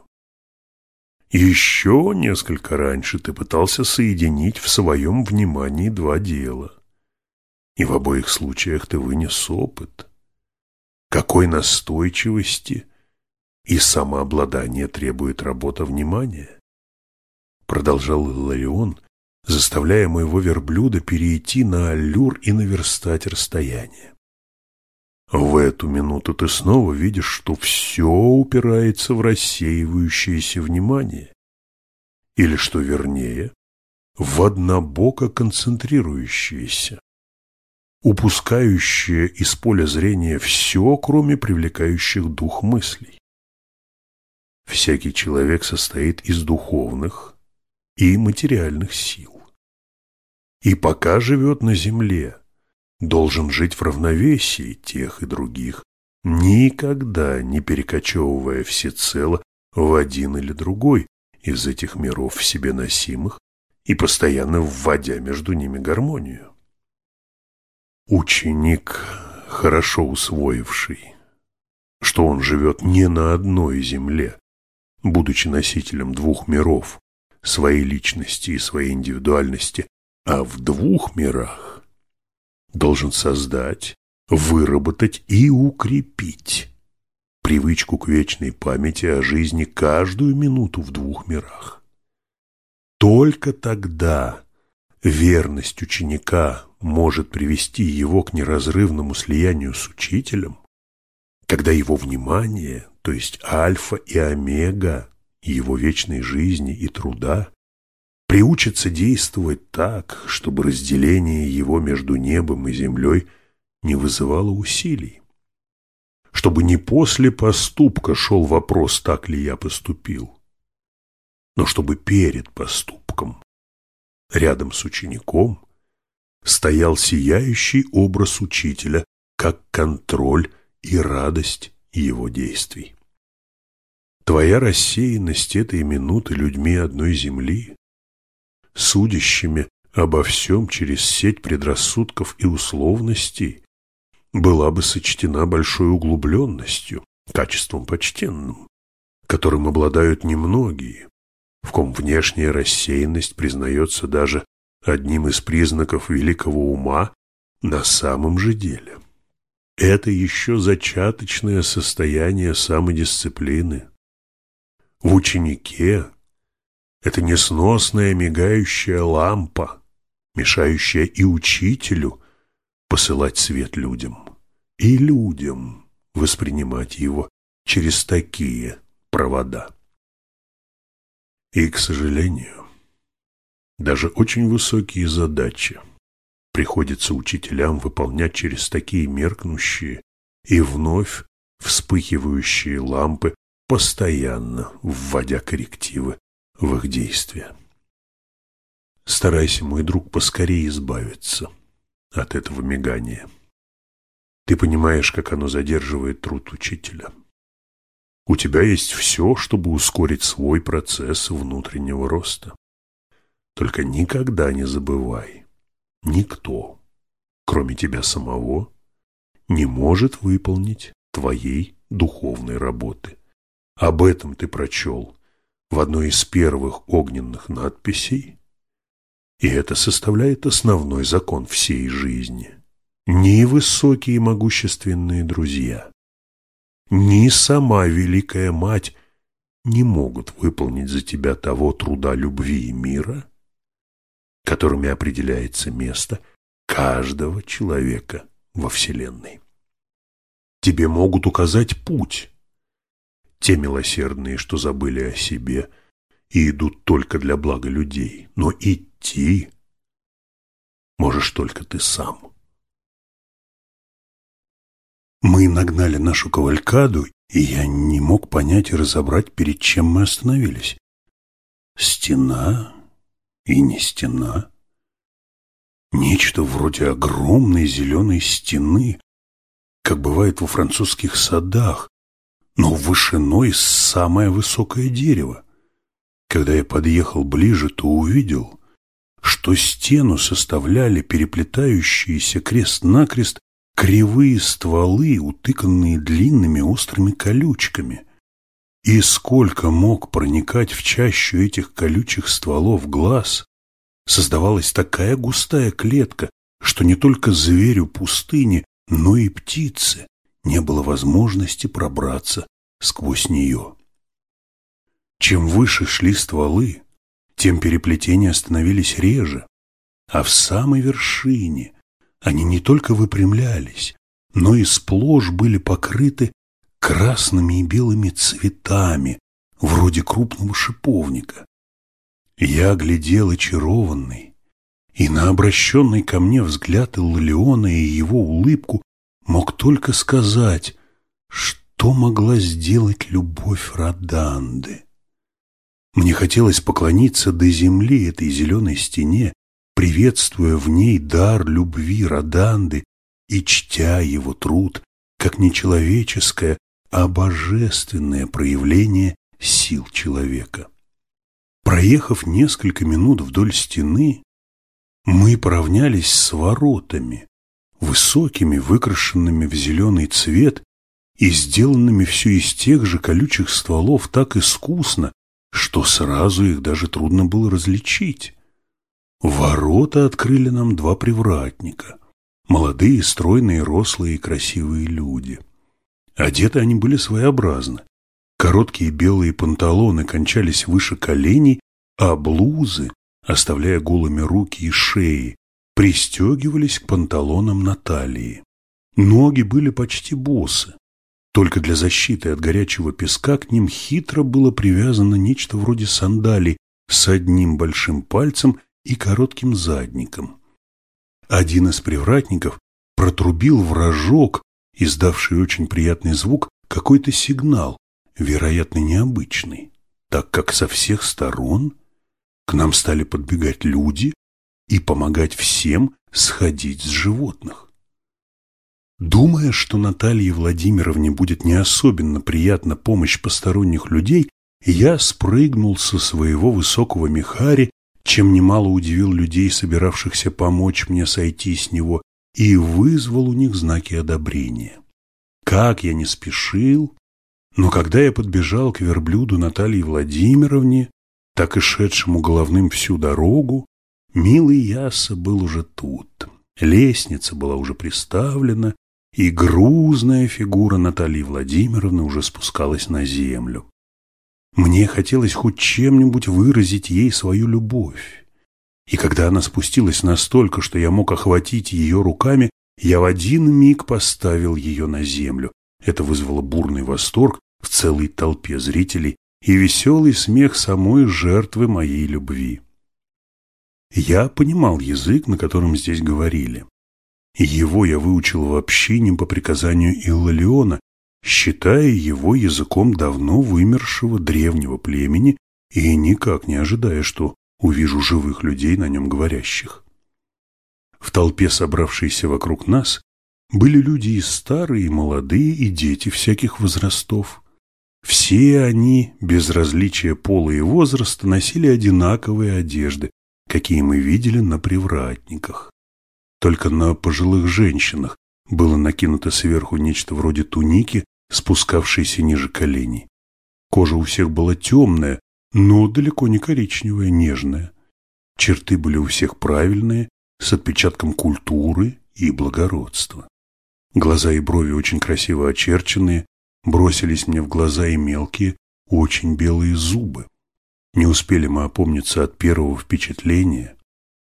A: Еще несколько раньше ты пытался соединить в своем внимании два дела. И в обоих случаях ты вынес опыт. Какой настойчивости и самообладания требует работа внимания? Продолжал Иларион, заставляя моего верблюда перейти на аллюр и наверстать расстояние. В эту минуту ты снова видишь, что все упирается в рассеивающееся внимание. Или, что вернее, в однобоко концентрирующееся, упускающее из поля зрения все, кроме привлекающих дух мыслей. Всякий человек состоит из духовных и материальных сил. И пока живет на земле – должен жить в равновесии тех и других, никогда не перекочевывая всецело в один или другой из этих миров в себе носимых и постоянно вводя между ними гармонию. Ученик, хорошо усвоивший, что он живет не на одной земле, будучи носителем двух миров, своей личности и своей индивидуальности, а в двух мирах, должен создать, выработать и укрепить привычку к вечной памяти о жизни каждую минуту в двух мирах. Только тогда верность ученика может привести его к неразрывному слиянию с учителем, когда его внимание то есть альфа и омега его вечной жизни и труда, приучится действовать так, чтобы разделение его между небом и землей не вызывало усилий. Чтобы не после поступка шел вопрос, так ли я поступил, но чтобы перед поступком, рядом с учеником, стоял сияющий образ учителя, как контроль и радость его действий. Твоя рассеянность этой минуты людьми одной земли судящими обо всем через сеть предрассудков и условностей, была бы сочтена большой углубленностью, качеством почтенным, которым обладают немногие, в ком внешняя рассеянность признается даже одним из признаков великого ума на самом же деле. Это еще зачаточное состояние самодисциплины. В ученике это несносная мигающая лампа, мешающая и учителю посылать свет людям, и людям воспринимать его через такие провода. И, к сожалению, даже очень высокие задачи приходится учителям выполнять через такие меркнущие и вновь вспыхивающие лампы, постоянно вводя коррективы в их действия. Старайся, мой друг, поскорее избавиться от этого мигания. Ты понимаешь, как оно задерживает труд учителя. У тебя есть все, чтобы ускорить свой процесс внутреннего роста. Только никогда не забывай, никто, кроме тебя самого, не может выполнить твоей духовной работы. Об этом ты прочел в одной из первых огненных надписей, и это составляет основной закон всей жизни. Ни высокие могущественные друзья, ни сама Великая Мать не могут выполнить за тебя того труда любви и мира, которыми определяется место каждого человека во Вселенной. Тебе могут указать путь, те милосердные, что забыли о себе и идут только для блага людей. Но идти можешь только ты сам. Мы нагнали нашу кавалькаду, и я не мог понять и разобрать, перед чем мы остановились. Стена и не стена. Нечто вроде огромной зеленой стены, как бывает во французских садах, но вышиной самое высокое дерево. Когда я подъехал ближе, то увидел, что стену составляли переплетающиеся крест-накрест кривые стволы, утыканные длинными острыми колючками. И сколько мог проникать в чащу этих колючих стволов глаз, создавалась такая густая клетка, что не только зверю пустыни, но и птице не было возможности пробраться сквозь нее. Чем выше шли стволы, тем переплетения становились реже, а в самой вершине они не только выпрямлялись, но и сплошь были покрыты красными и белыми цветами, вроде крупного шиповника. Я глядел очарованный, и на обращенный ко мне взгляд Иллиона и его улыбку мог только сказать, что могла сделать любовь Роданды. Мне хотелось поклониться до земли этой зеленой стене, приветствуя в ней дар любви Роданды и чтя его труд, как не человеческое, а божественное проявление сил человека. Проехав несколько минут вдоль стены, мы поравнялись с воротами, высокими, выкрашенными в зеленый цвет и сделанными все из тех же колючих стволов так искусно, что сразу их даже трудно было различить. Ворота открыли нам два привратника, молодые, стройные, рослые и красивые люди. Одеты они были своеобразно. Короткие белые панталоны кончались выше коленей, а блузы, оставляя голыми руки и шеи, пристегивались к панталонам на талии. Ноги были почти босы. Только для защиты от горячего песка к ним хитро было привязано нечто вроде сандалий с одним большим пальцем и коротким задником. Один из привратников протрубил в рожок, издавший очень приятный звук, какой-то сигнал, вероятно, необычный, так как со всех сторон к нам стали подбегать люди и помогать всем сходить с животных. Думая, что Наталье Владимировне будет не особенно приятна помощь посторонних людей, я спрыгнул со своего высокого мехари, чем немало удивил людей, собиравшихся помочь мне сойти с него, и вызвал у них знаки одобрения. Как я не спешил, но когда я подбежал к верблюду Натальи Владимировне, так и шедшему головным всю дорогу, милый Яса был уже тут. Лестница была уже приставлена, и грузная фигура Натальи Владимировны уже спускалась на землю. Мне хотелось хоть чем-нибудь выразить ей свою любовь. И когда она спустилась настолько, что я мог охватить ее руками, я в один миг поставил ее на землю. Это вызвало бурный восторг в целой толпе зрителей и веселый смех самой жертвы моей любви. Я понимал язык, на котором здесь говорили. Его я выучил вообще не по приказанию Иллалиона, считая его языком давно вымершего древнего племени и никак не ожидая, что увижу живых людей, на нем говорящих. В толпе, собравшейся вокруг нас, были люди и старые, и молодые, и дети всяких возрастов. Все они, без различия пола и возраста, носили одинаковые одежды, какие мы видели на привратниках. Только на пожилых женщинах было накинуто сверху нечто вроде туники, спускавшейся ниже коленей. Кожа у всех была темная, но далеко не коричневая, нежная. Черты были у всех правильные, с отпечатком культуры и благородства. Глаза и брови очень красиво очерченные, бросились мне в глаза и мелкие, очень белые зубы. Не успели мы опомниться от первого впечатления,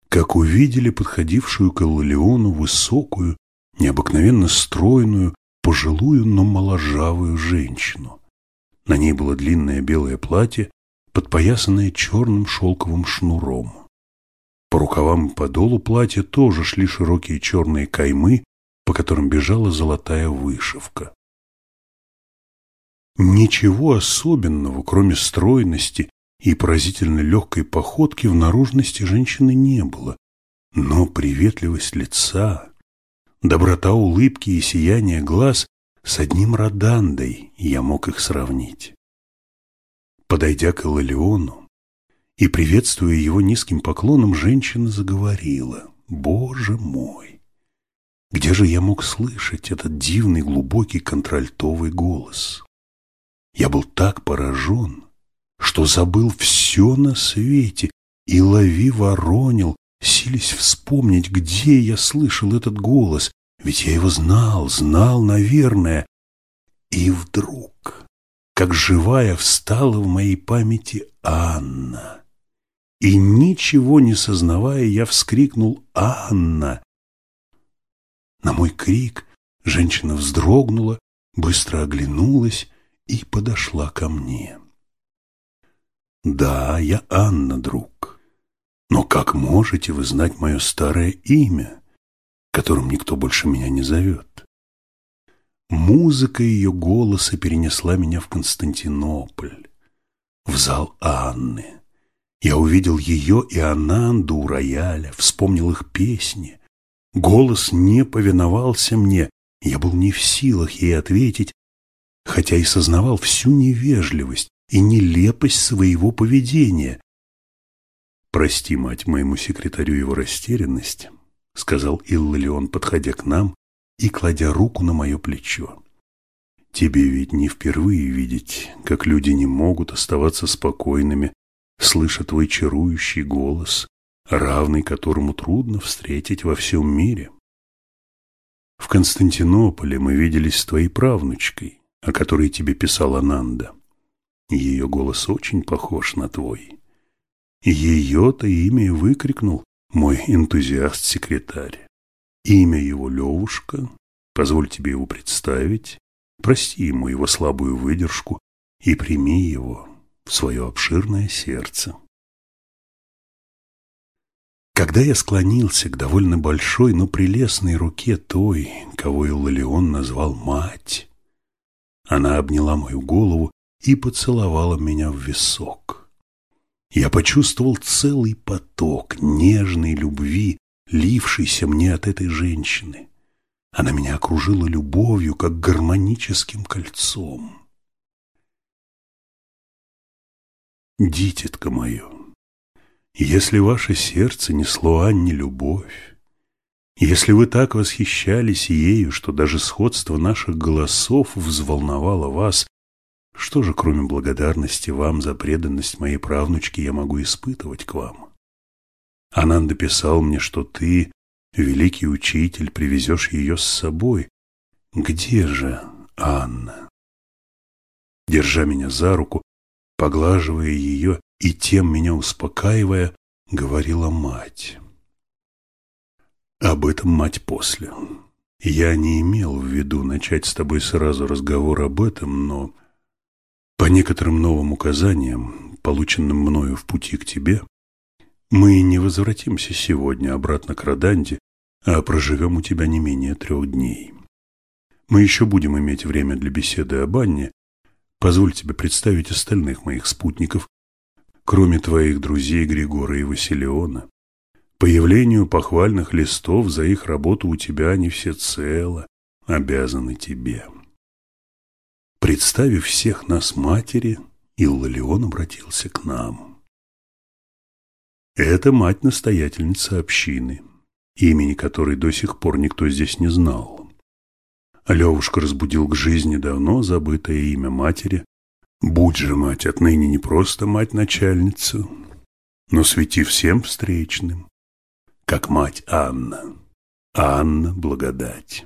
A: как увидели подходившую к Иллиону высокую, необыкновенно стройную, пожилую, но моложавую женщину. На ней было длинное белое платье, подпоясанное черным шелковым шнуром. По рукавам и по долу платья тоже шли широкие черные каймы, по которым бежала золотая вышивка. Ничего особенного, кроме стройности и поразительно легкой походки в наружности женщины не было, но приветливость лица, доброта улыбки и сияние глаз с одним Родандой я мог их сравнить. Подойдя к Элалиону и приветствуя его низким поклоном, женщина заговорила. «Боже мой! Где же я мог слышать этот дивный глубокий контральтовый голос?» Я был так поражен, что забыл все на свете и лови воронил, сились вспомнить, где я слышал этот голос, ведь я его знал, знал, наверное. И вдруг, как живая, встала в моей памяти Анна. И ничего не сознавая, я вскрикнул «Анна!». На мой крик женщина вздрогнула, быстро оглянулась и подошла ко мне. Да, я Анна, друг. Но как можете вы знать мое старое имя, которым никто больше меня не зовет? Музыка ее голоса перенесла меня в Константинополь, в зал Анны. Я увидел ее и Ананду у рояля, вспомнил их песни. Голос не повиновался мне, я был не в силах ей ответить, хотя и сознавал всю невежливость, и нелепость своего поведения. «Прости, мать, моему секретарю его растерянность», — сказал Иллион, подходя к нам и кладя руку на мое плечо. «Тебе ведь не впервые видеть, как люди не могут оставаться спокойными, слыша твой чарующий голос, равный которому трудно встретить во всем мире. В Константинополе мы виделись с твоей правнучкой, о которой тебе писала Нанда. Ее голос очень похож на твой. Ее-то имя и выкрикнул мой энтузиаст-секретарь. Имя его Левушка, позволь тебе его представить, Прости ему его слабую выдержку и прими его в свое обширное сердце. Когда я склонился к довольно большой, но прелестной руке той, кого Иллалион назвал мать, она обняла мою голову и поцеловала меня в висок. Я почувствовал целый поток нежной любви, лившийся мне от этой женщины. Она меня окружила любовью, как гармоническим кольцом. Дитятка мое, если ваше сердце несло Анне любовь, если вы так восхищались ею, что даже сходство наших голосов взволновало вас, что же, кроме благодарности вам за преданность моей правнучке, я могу испытывать к вам? Ананда писал мне, что ты, великий учитель, привезешь ее с собой. Где же Анна? Держа меня за руку, поглаживая ее и тем меня успокаивая, говорила мать. Об этом мать после. Я не имел в виду начать с тобой сразу разговор об этом, но по некоторым новым указаниям, полученным мною в пути к тебе, мы не возвратимся сегодня обратно к Роданде, а проживем у тебя не менее трех дней. Мы еще будем иметь время для беседы об Анне. Позволь тебе представить остальных моих спутников, кроме твоих друзей Григора и Василиона. По явлению похвальных листов за их работу у тебя они всецело обязаны тебе. Представив всех нас матери, Иллалион обратился к нам. Это мать-настоятельница общины, имени которой до сих пор никто здесь не знал. Левушка разбудил к жизни давно забытое имя матери, Будь же мать отныне не просто мать-начальница, но свети всем встречным, как мать Анна, Анна благодать.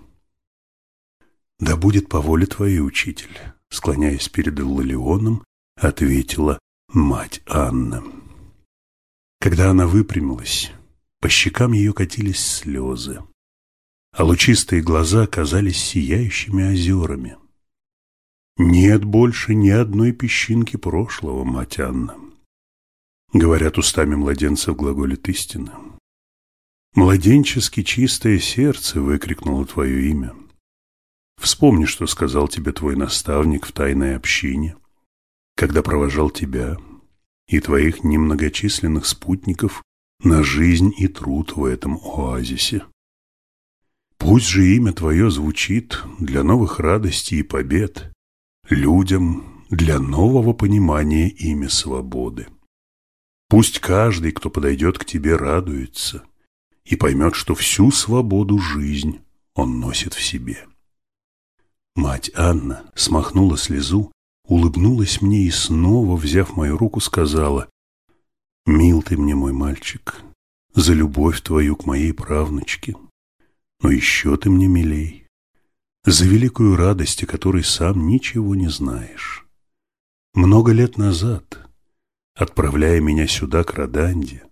A: Да будет по воле твоей, учитель, склоняясь перед Иллалионом, ответила мать Анна. Когда она выпрямилась, по щекам ее катились слезы, а лучистые глаза казались сияющими озерами. Нет больше ни одной песчинки прошлого, мать Анна. Говорят, устами младенцев глаголит истина. Младенчески чистое сердце выкрикнуло твое имя. Вспомни, что сказал тебе твой наставник в тайной общине, когда провожал тебя и твоих немногочисленных спутников на жизнь и труд в этом оазисе. Пусть же имя твое звучит для новых радостей и побед, людям для нового понимания ими свободы. Пусть каждый, кто подойдет к тебе, радуется и поймет, что всю свободу жизнь он носит в себе. Мать Анна смахнула слезу, улыбнулась мне и снова, взяв мою руку, сказала, «Мил ты мне, мой мальчик, за любовь твою к моей правнучке, но еще ты мне милей, за великую радость, о которой сам ничего не знаешь. Много лет назад, отправляя меня сюда, к Роданде,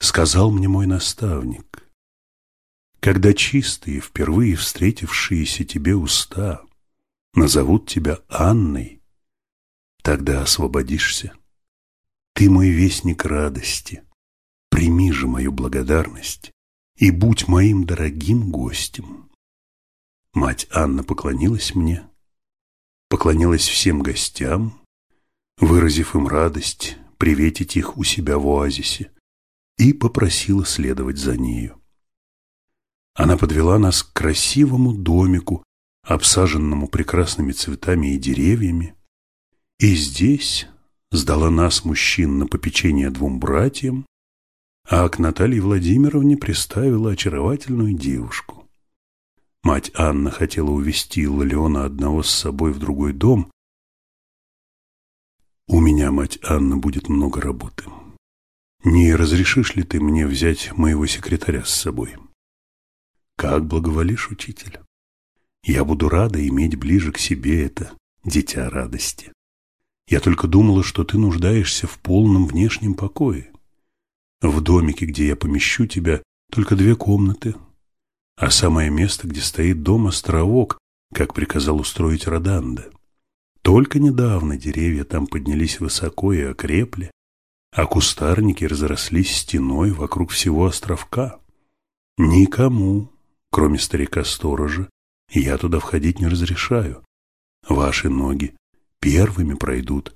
A: сказал мне мой наставник, когда чистые, впервые встретившиеся тебе уста назовут тебя Анной, тогда освободишься. Ты мой вестник радости, прими же мою благодарность и будь моим дорогим гостем. Мать Анна поклонилась мне, поклонилась всем гостям, выразив им радость приветить их у себя в оазисе, и попросила следовать за нею. Она подвела нас к красивому домику, обсаженному прекрасными цветами и деревьями, и здесь сдала нас, мужчин, на попечение двум братьям, а к Наталье Владимировне приставила очаровательную девушку. Мать Анна хотела увезти Лолеона одного с собой в другой дом. У меня, мать Анна, будет много работы. Не разрешишь ли ты мне взять моего секретаря с собой? Как благоволишь, учитель. Я буду рада иметь ближе к себе это дитя радости. Я только думала, что ты нуждаешься в полном внешнем покое. В домике, где я помещу тебя, только две комнаты, а самое место, где стоит дом-островок, как приказал устроить Роданда. Только недавно деревья там поднялись высоко и окрепли, а кустарники разрослись стеной вокруг всего островка. Никому, кроме старика-сторожа, я туда входить не разрешаю. Ваши ноги первыми пройдут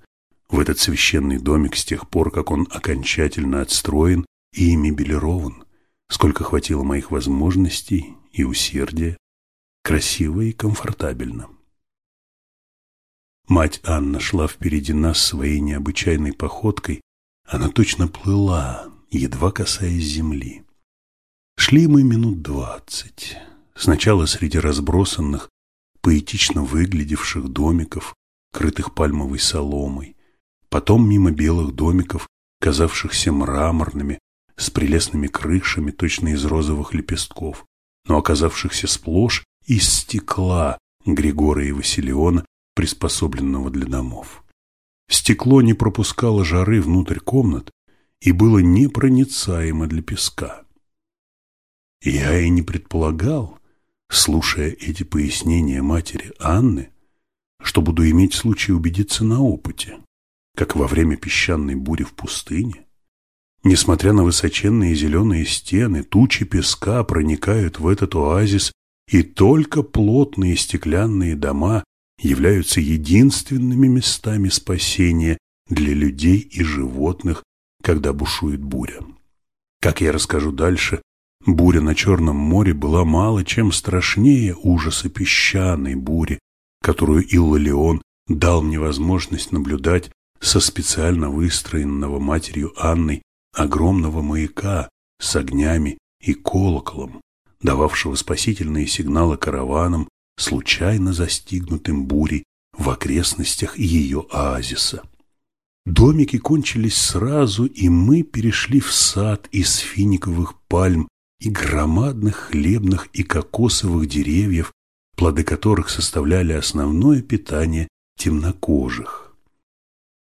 A: в этот священный домик с тех пор, как он окончательно отстроен и мебелирован, сколько хватило моих возможностей и усердия, красиво и комфортабельно. Мать Анна шла впереди нас своей необычайной походкой, она точно плыла, едва касаясь земли. Шли мы минут двадцать. Сначала среди разбросанных, поэтично выглядевших домиков, крытых пальмовой соломой, потом мимо белых домиков, казавшихся мраморными, с прелестными крышами, точно из розовых лепестков, но оказавшихся сплошь из стекла Григора и Василиона, приспособленного для домов. Стекло не пропускало жары внутрь комнат и было непроницаемо для песка. Я и не предполагал, слушая эти пояснения матери Анны, что буду иметь случай убедиться на опыте, как во время песчаной бури в пустыне. Несмотря на высоченные зеленые стены, тучи песка проникают в этот оазис, и только плотные стеклянные дома являются единственными местами спасения для людей и животных, когда бушует буря. Как я расскажу дальше, буря на Черном море была мало чем страшнее ужаса песчаной бури, которую Иллалион дал мне возможность наблюдать со специально выстроенного матерью Анной огромного маяка с огнями и колоколом, дававшего спасительные сигналы караванам, случайно застигнутым бурей в окрестностях ее оазиса. Домики кончились сразу, и мы перешли в сад из финиковых пальм и громадных хлебных и кокосовых деревьев, плоды которых составляли основное питание темнокожих.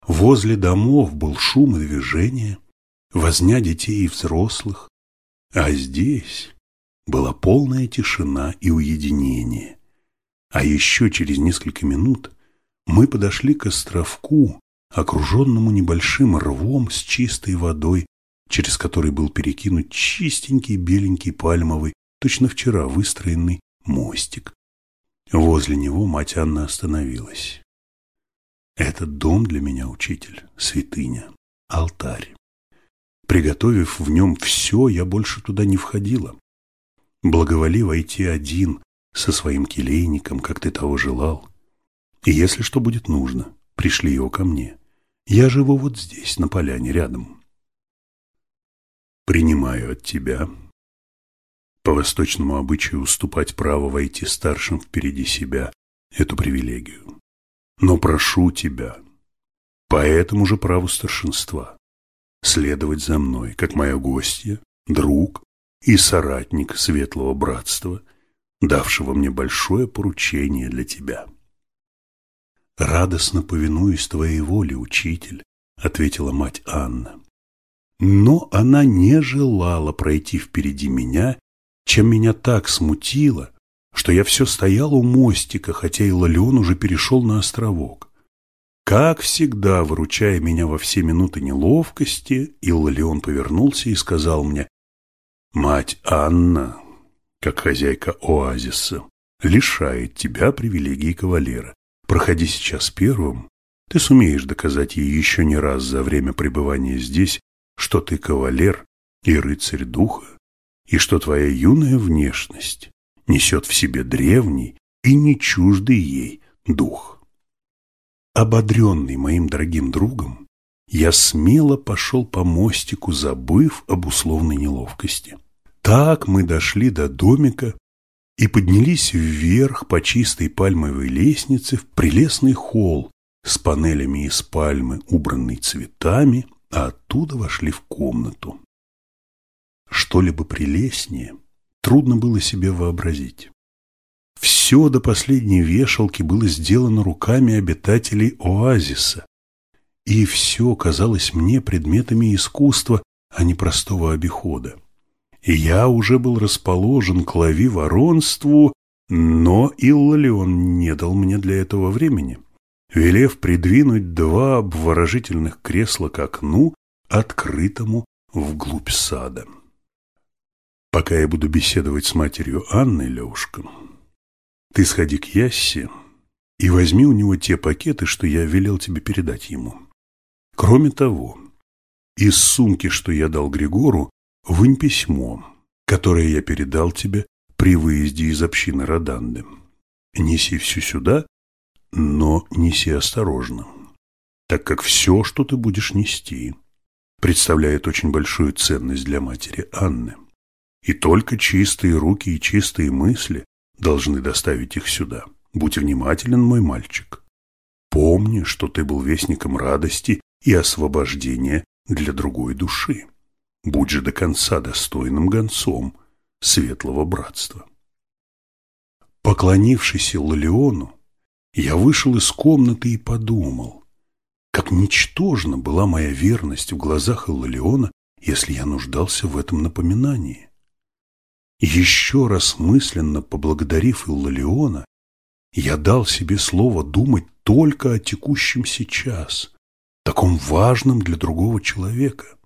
A: Возле домов был шум и движение, возня детей и взрослых, а здесь была полная тишина и уединение. А еще через несколько минут мы подошли к островку, окруженному небольшим рвом с чистой водой, через который был перекинут чистенький беленький пальмовый, точно вчера выстроенный мостик. Возле него мать Анна остановилась. «Этот дом для меня, учитель, святыня, алтарь. Приготовив в нем все, я больше туда не входила. Благоволи войти один, со своим келейником, как ты того желал. И если что будет нужно, пришли его ко мне. Я живу вот здесь, на поляне, рядом. Принимаю от тебя по восточному обычаю уступать право войти старшим впереди себя, эту привилегию. Но прошу тебя, по этому же праву старшинства, следовать за мной, как моя гостья, друг и соратник Светлого Братства, давшего мне большое поручение для тебя. «Радостно повинуюсь твоей воле, учитель», — ответила мать Анна. Но она не желала пройти впереди меня чем меня так смутило, что я все стоял у мостика, хотя и Лолеон уже перешел на островок. Как всегда, выручая меня во все минуты неловкости, Иллалион повернулся и сказал мне, «Мать Анна, как хозяйка оазиса, лишает тебя привилегий кавалера. Проходи сейчас первым, ты сумеешь доказать ей еще не раз за время пребывания здесь, что ты кавалер и рыцарь духа, и что твоя юная внешность несет в себе древний и не чуждый ей дух. Ободренный моим дорогим другом, я смело пошел по мостику, забыв об условной неловкости. Так мы дошли до домика и поднялись вверх по чистой пальмовой лестнице в прелестный холл с панелями из пальмы, убранный цветами, а оттуда вошли в комнату. Что-либо прелестнее трудно было себе вообразить. Все до последней вешалки было сделано руками обитателей оазиса, и все казалось мне предметами искусства, а не простого обихода. И я уже был расположен к лови воронству, Но Иллалион не дал мне для этого времени, велев придвинуть два обворожительных кресла к окну, открытому вглубь сада. Пока я буду беседовать с матерью Анной, Левушка, ты сходи к Яссе и возьми у него те пакеты, что я велел тебе передать ему. Кроме того, из сумки, что я дал Григору, вынь письмо, которое я передал тебе при выезде из общины Роданды. Неси все сюда, но неси осторожно, так как все, что ты будешь нести, представляет очень большую ценность для матери Анны. И только чистые руки и чистые мысли должны доставить их сюда. Будь внимателен, мой мальчик. Помни, что ты был вестником радости и освобождения для другой души. Будь же до конца достойным гонцом светлого братства. Поклонившись Лолеону, я вышел из комнаты и подумал, как ничтожна была моя верность в глазах Иллалиона, если я нуждался в этом напоминании. Еще раз мысленно поблагодарив Иллалиона, я дал себе слово думать только о текущем сейчас, таком важном для другого человека.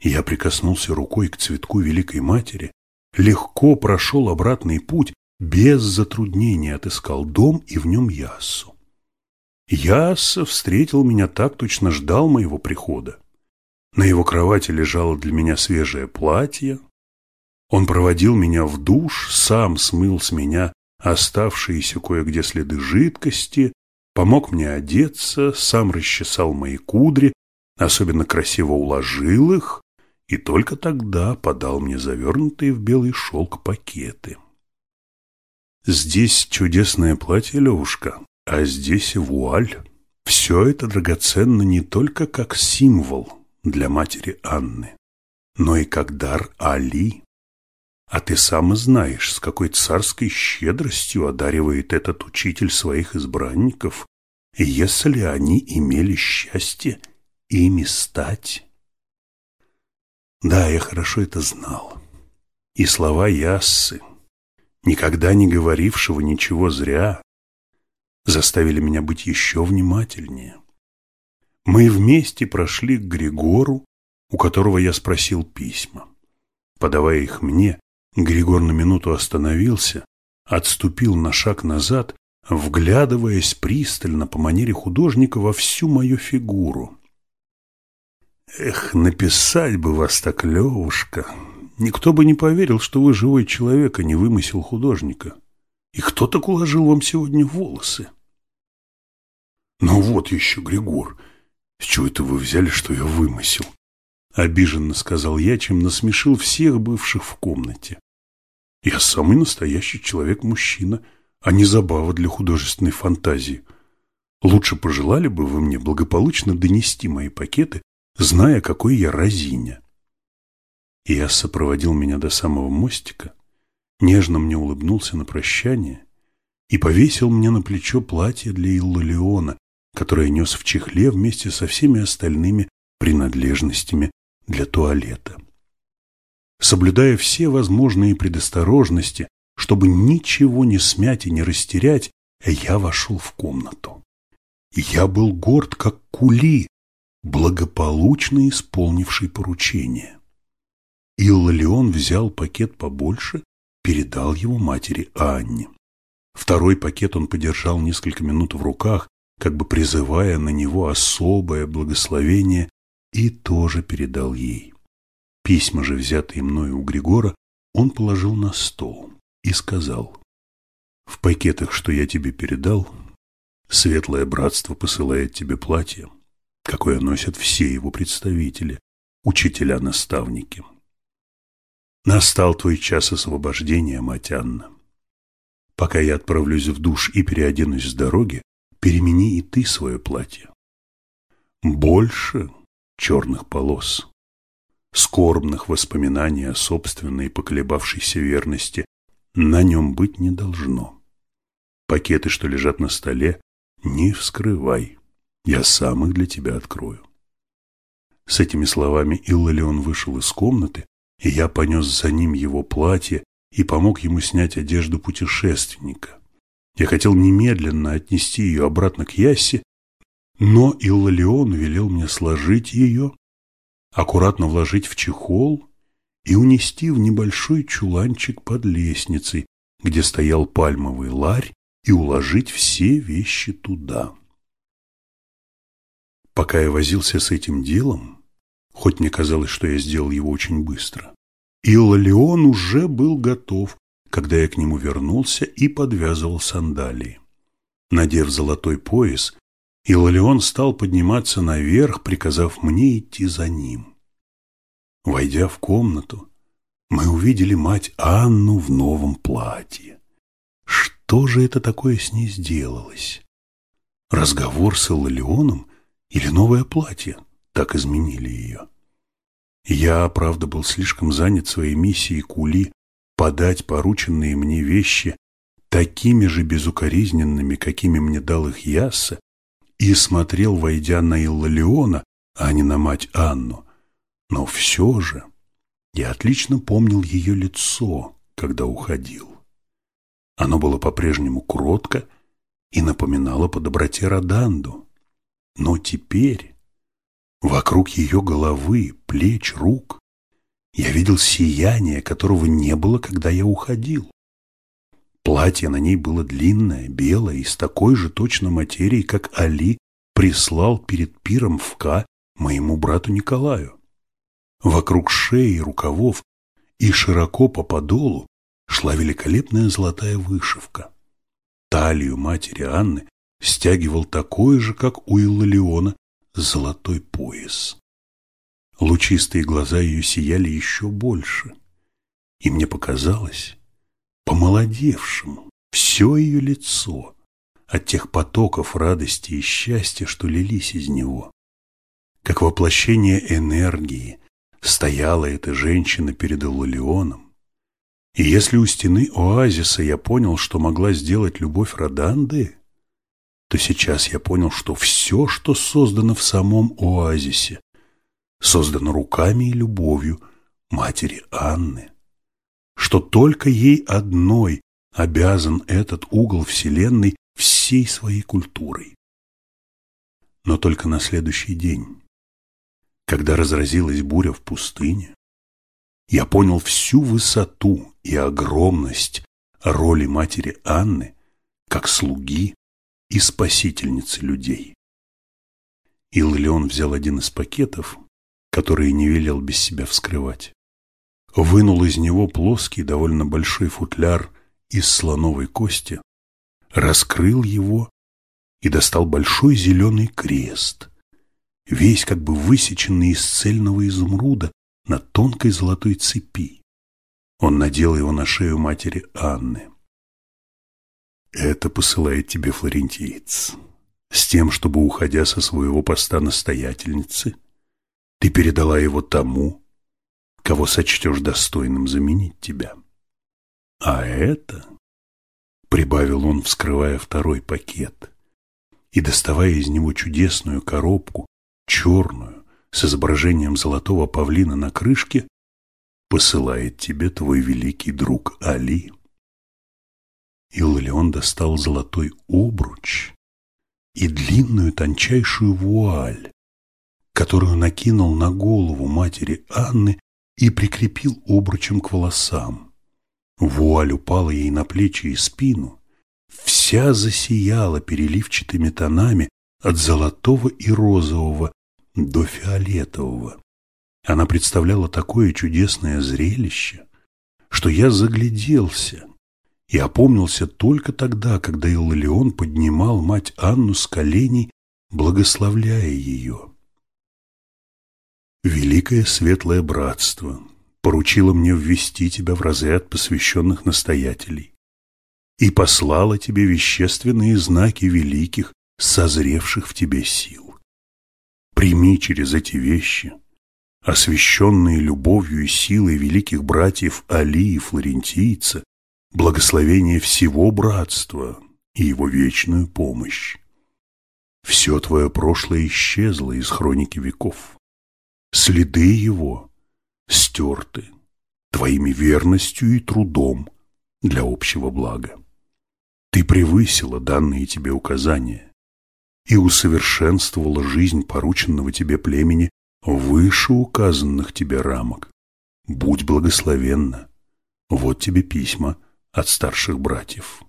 A: Я прикоснулся рукой к цветку Великой Матери, легко прошел обратный путь, без затруднения отыскал дом и в нем Яссу. Ясса встретил меня так, точно ждал моего прихода. На его кровати лежало для меня свежее платье. Он проводил меня в душ, сам смыл с меня оставшиеся кое-где следы жидкости, помог мне одеться, сам расчесал мои кудри, особенно красиво уложил их, и только тогда подал мне завернутые в белый шелк пакеты. Здесь чудесное платье, Левушка, а здесь вуаль. Все это драгоценно не только как символ для матери Анны, но и как дар Али. А ты сам знаешь, с какой царской щедростью одаривает этот учитель своих избранников, если они имели счастье ими стать. Да, я хорошо это знал. И слова Яссы, никогда не говорившего ничего зря, заставили меня быть еще внимательнее. Мы вместе прошли к Григору, у которого я спросил письма. Подавая их мне, Григор на минуту остановился, отступил на шаг назад, вглядываясь пристально по манере художника во всю мою фигуру. Эх, написать бы вас так, Левушка. Никто бы не поверил, что вы живой человек, а не вымысел художника. И кто так уложил вам сегодня волосы? Ну вот еще, Григор, с чего это вы взяли, что я вымысел? Обиженно сказал я, чем насмешил всех бывших в комнате. Я самый настоящий человек-мужчина, а не забава для художественной фантазии. Лучше пожелали бы вы мне благополучно донести мои пакеты зная, какой я разиня. Иас сопроводил меня до самого мостика, нежно мне улыбнулся на прощание и повесил мне на плечо платье для Иллалиона, которое нес в чехле вместе со всеми остальными принадлежностями для туалета. Соблюдая все возможные предосторожности, чтобы ничего не смять и не растерять, я вошел в комнату. Я был горд, как кули, благополучно исполнивший поручение. Иллалион взял пакет побольше, передал его матери Анне. Второй пакет он подержал несколько минут в руках, как бы призывая на него особое благословение, и тоже передал ей. Письма же, взятые мною у Григора, он положил на стол и сказал, «В пакетах, что я тебе передал, Светлое Братство посылает тебе платье, какое носят все его представители, учителя-наставники. Настал твой час освобождения, мать Анна. Пока я отправлюсь в душ и переоденусь с дороги, перемени и ты свое платье. Больше черных полос, скорбных воспоминаний о собственной поколебавшейся верности на нем быть не должно. Пакеты, что лежат на столе, не вскрывай. Я сам их для тебя открою. С этими словами Иллалион вышел из комнаты, и я понес за ним его платье и помог ему снять одежду путешественника. Я хотел немедленно отнести ее обратно к Яссе, но Иллалион велел мне сложить ее, аккуратно вложить в чехол и унести в небольшой чуланчик под лестницей, где стоял пальмовый ларь, и уложить все вещи туда. Пока я возился с этим делом, хоть мне казалось, что я сделал его очень быстро, Иллалион уже был готов, когда я к нему вернулся и подвязывал сандалии. Надев золотой пояс, Иллалион стал подниматься наверх, приказав мне идти за ним. Войдя в комнату, мы увидели мать Анну в новом платье. Что же это такое с ней сделалось? Разговор с Иллалионом или новое платье так изменили ее? Я, правда, был слишком занят своей миссией кули подать порученные мне вещи такими же безукоризненными, какими мне дал их Ясса, и смотрел, войдя на Иллалиона, а не на мать Анну. Но все же я отлично помнил ее лицо, когда уходил. Оно было по-прежнему кротко и напоминало по доброте Роданду. Но теперь вокруг ее головы, плеч, рук я видел сияние, которого не было, когда я уходил. Платье на ней было длинное, белое, из такой же точно материи, как Али прислал перед пиром в Ка моему брату Николаю. Вокруг шеи, рукавов и широко по подолу шла великолепная золотая вышивка. Талию матери Анны стягивал такой же, как у Иллалиона, золотой пояс. Лучистые глаза ее сияли еще больше, и мне показалось, помолодевшим все ее лицо от тех потоков радости и счастья, что лились из него. Как воплощение энергии стояла эта женщина перед Эллалионом, и если у стены оазиса я понял, что могла сделать любовь Роданды, то сейчас я понял, что все, что создано в самом оазисе, создано руками и любовью матери Анны, что только ей одной обязан этот угол Вселенной всей своей культурой. Но только на следующий день, когда разразилась буря в пустыне, я понял всю высоту и огромность роли матери Анны как слуги и спасительницы людей. Иллион взял один из пакетов, которые не велел без себя вскрывать, вынул из него плоский, довольно большой футляр из слоновой кости, раскрыл его и достал большой зеленый крест, весь как бы высеченный из цельного изумруда на тонкой золотой цепи. Он надел его на шею матери Анны. «Это посылает тебе флорентиец, с тем, чтобы, уходя со своего поста настоятельницы, ты передала его тому, кого сочтешь достойным заменить тебя. А это, — прибавил он, вскрывая второй пакет и доставая из него чудесную коробку, черную, с изображением золотого павлина на крышке, посылает тебе твой великий друг Али. Иллион достал золотой обруч и длинную тончайшую вуаль, которую накинул на голову матери Анны и прикрепил обручем к волосам. Вуаль упала ей на плечи и спину, вся засияла переливчатыми тонами от золотого и розового до фиолетового. Она представляла такое чудесное зрелище, что я загляделся и опомнился только тогда, когда Иллион поднимал мать Анну с коленей, благословляя ее. Великое Светлое Братство поручило мне ввести тебя в разряд посвященных настоятелей и послало тебе вещественные знаки великих, созревших в тебе сил. Прими через эти вещи – освященные любовью и силой великих братьев Али и Флорентийца, благословение всего братства и его вечную помощь. Все твое прошлое исчезло из хроники веков. Следы его стерты. твоими верностью и трудом для общего блага. Ты превысила данные тебе указания и усовершенствовала жизнь порученного тебе племени выше указанных тебе рамок. Будь благословенна. Вот тебе письма от старших братьев.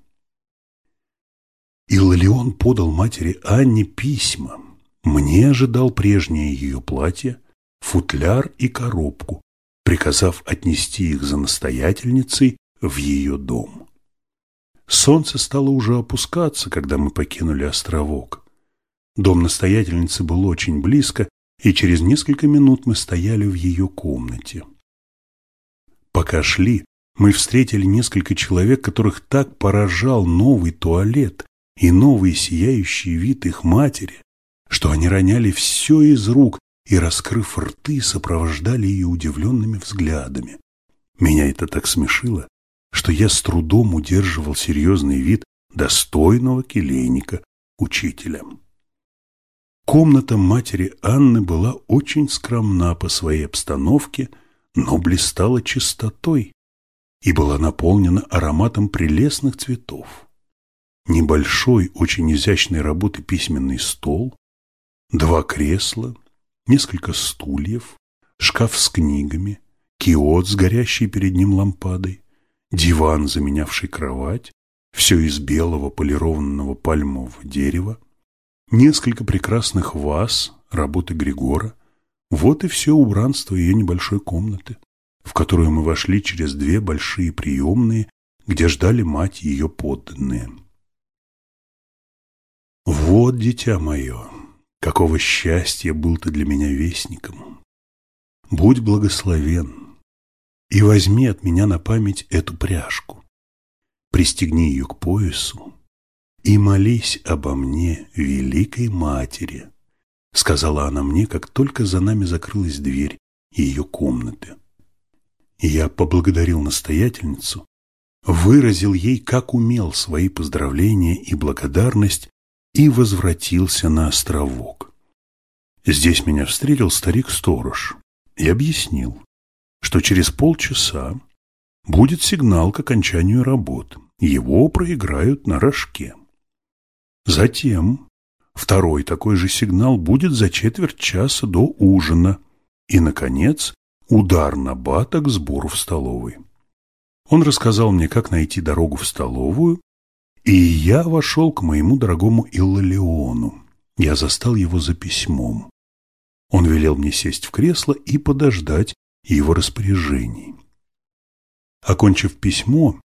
A: Иллалион подал матери Анне письма. Мне ожидал прежнее ее платье, футляр и коробку, приказав отнести их за настоятельницей в ее дом. Солнце стало уже опускаться, когда мы покинули островок. Дом настоятельницы был очень близко, и через несколько минут мы стояли в ее комнате. Пока шли, мы встретили несколько человек, которых так поражал новый туалет и новый сияющий вид их матери, что они роняли все из рук и, раскрыв рты, сопровождали ее удивленными взглядами. Меня это так смешило, что я с трудом удерживал серьезный вид достойного келейника учителя. Комната матери Анны была очень скромна по своей обстановке, но блистала чистотой и была наполнена ароматом прелестных цветов. Небольшой, очень изящной работы письменный стол, два кресла, несколько стульев, шкаф с книгами, киот с горящей перед ним лампадой, диван, заменявший кровать, все из белого полированного пальмового дерева, несколько прекрасных ваз работы Григора. Вот и все убранство ее небольшой комнаты, в которую мы вошли через две большие приемные, где ждали мать ее подданные. Вот, дитя мое, какого счастья был ты для меня вестником. Будь благословен, и возьми от меня на память эту пряжку. Пристегни ее к поясу и молись обо мне, Великой Матери, сказала она мне, как только за нами закрылась дверь ее комнаты. Я поблагодарил настоятельницу, выразил ей, как умел, свои поздравления и благодарность и возвратился на островок. Здесь меня встретил старик-сторож и объяснил, что через полчаса будет сигнал к окончанию работ. Его проиграют на рожке. Затем второй такой же сигнал будет за четверть часа до ужина. И, наконец, удар на бата к сбору в столовой. Он рассказал мне, как найти дорогу в столовую, и я вошел к моему дорогому Иллалиону. Я застал его за письмом. Он велел мне сесть в кресло и подождать, его распоряжений. Окончив письмо,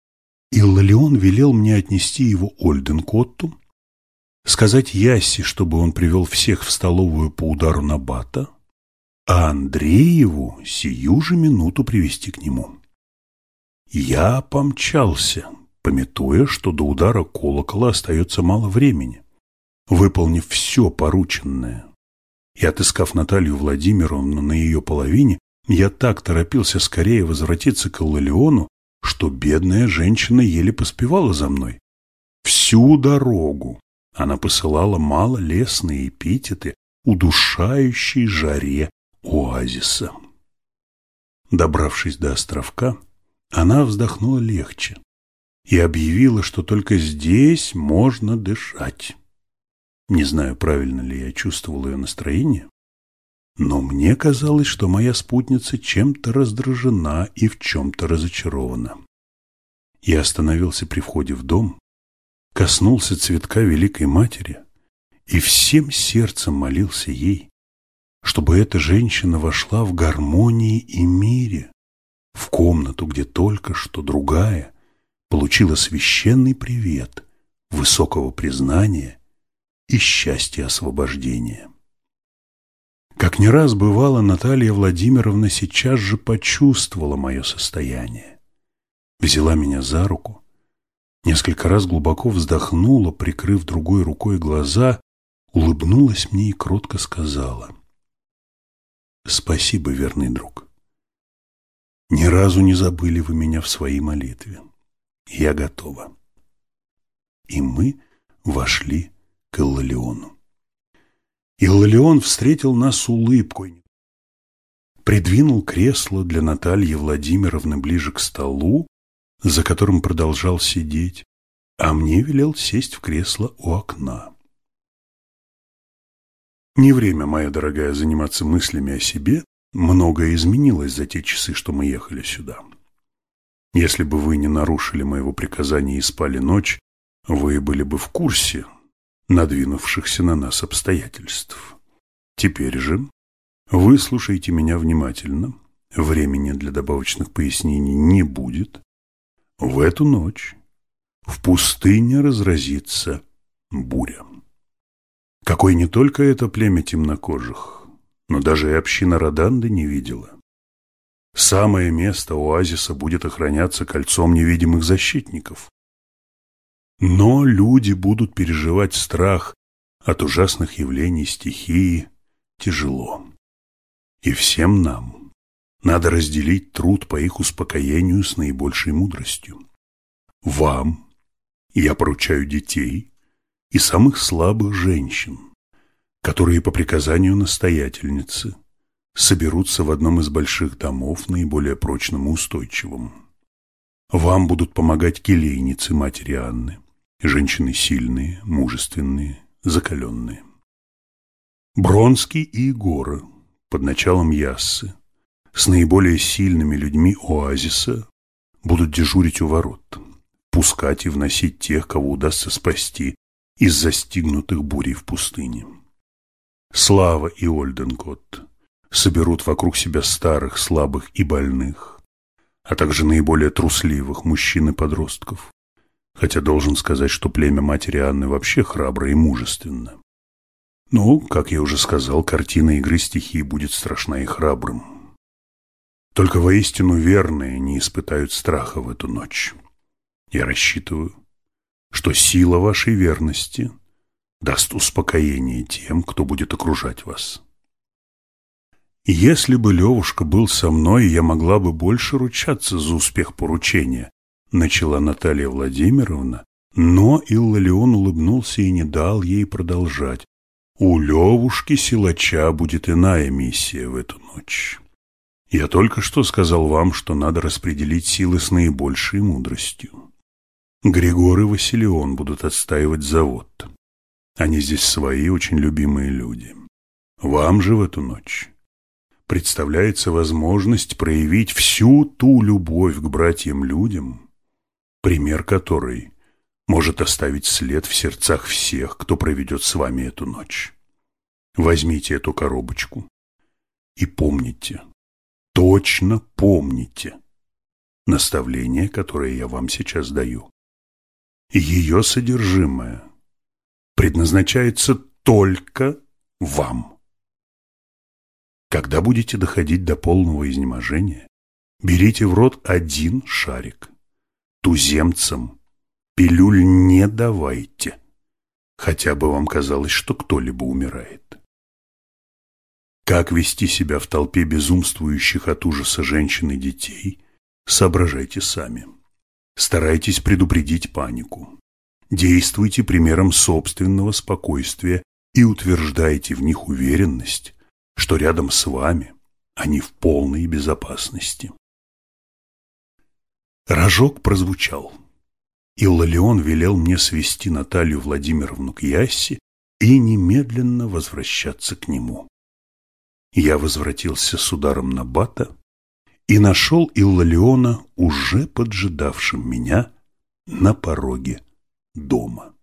A: Иллалион велел мне отнести его Ольденкотту, сказать Ясси, чтобы он привел всех в столовую по удару на бата, а Андрееву сию же минуту привести к нему. Я помчался, пометуя, что до удара колокола остается мало времени. Выполнив все порученное и отыскав Наталью Владимировну на ее половине, я так торопился скорее возвратиться к Иллалиону, что бедная женщина еле поспевала за мной. Всю дорогу она посылала малолесные эпитеты удушающей жаре оазиса. Добравшись до островка, она вздохнула легче и объявила, что только здесь можно дышать. Не знаю, правильно ли я чувствовал ее настроение, но мне казалось, что моя спутница чем-то раздражена и в чем-то разочарована. Я остановился при входе в дом, коснулся цветка Великой Матери и всем сердцем молился ей, чтобы эта женщина вошла в гармонии и мире, в комнату, где только что другая получила священный привет высокого признания и счастья освобождения. Как не раз бывало, Наталья Владимировна сейчас же почувствовала мое состояние. Взяла меня за руку, несколько раз глубоко вздохнула, прикрыв другой рукой глаза, улыбнулась мне и кротко сказала. «Спасибо, верный друг. Ни разу не забыли вы меня в своей молитве. Я готова». И мы вошли к Иллалиону. Иллион встретил нас улыбкой. придвинул кресло для Натальи Владимировны ближе к столу, за которым продолжал сидеть, а мне велел сесть в кресло у окна. Не время, моя дорогая, заниматься мыслями о себе. Многое изменилось за те часы, что мы ехали сюда. Если бы вы не нарушили моего приказания и спали ночь, вы были бы в курсе надвинувшихся на нас обстоятельств. Теперь же выслушайте меня внимательно. Времени для добавочных пояснений не будет. В эту ночь в пустыне разразится буря. Какой не только это племя темнокожих, но даже и община Роданды не видела. Самое место оазиса будет охраняться кольцом невидимых защитников. Но люди будут переживать страх от ужасных явлений стихии тяжело. И всем нам надо разделить труд по их успокоению с наибольшей мудростью. Вам я поручаю детей и самых слабых женщин, которые по приказанию настоятельницы – соберутся в одном из больших домов, наиболее прочным и устойчивым. Вам будут помогать келейницы матери Анны, женщины сильные, мужественные, закаленные. Бронский и Егора под началом Яссы с наиболее сильными людьми оазиса будут дежурить у ворот, пускать и вносить тех, кого удастся спасти из застигнутых бурей в пустыне. Слава и Ольденкот соберут вокруг себя старых, слабых и больных, а также наиболее трусливых мужчин и подростков. Хотя должен сказать, что племя матери Анны вообще храбро и мужественно. Ну, как я уже сказал, картина игры стихии будет страшна и храбрым. Только воистину верные не испытают страха в эту ночь. Я рассчитываю, что сила вашей верности даст успокоение тем, кто будет окружать вас. Если бы Левушка был со мной, я могла бы больше ручаться за успех поручения, начала Наталья Владимировна, но Иллалион улыбнулся и не дал ей продолжать. У Левушки силача будет иная миссия в эту ночь. Я только что сказал вам, что надо распределить силы с наибольшей мудростью. Григор и Василион будут отстаивать завод. Они здесь свои, очень любимые люди. Вам же в эту ночь представляется возможность проявить всю ту любовь к братьям-людям, пример которой может оставить след в сердцах всех, кто проведет с вами эту ночь. Возьмите эту коробочку и помните, точно помните наставление, которое я вам сейчас даю. Ее содержимое предназначается только вам. Когда будете доходить до полного изнеможения, берите в рот один шарик. Туземцам пилюль не давайте, хотя бы вам казалось, что кто-либо умирает. Как вести себя в толпе безумствующих от ужаса женщин и детей, соображайте сами. Старайтесь предупредить панику. Действуйте примером собственного спокойствия и утверждайте в них уверенность, что рядом с вами они в полной безопасности. Рожок прозвучал. Иллалион велел мне свести Наталью Владимировну к Яссе и немедленно возвращаться к нему. Я возвратился с ударом на бата и нашел Иллалиона уже поджидавшим меня на пороге дома.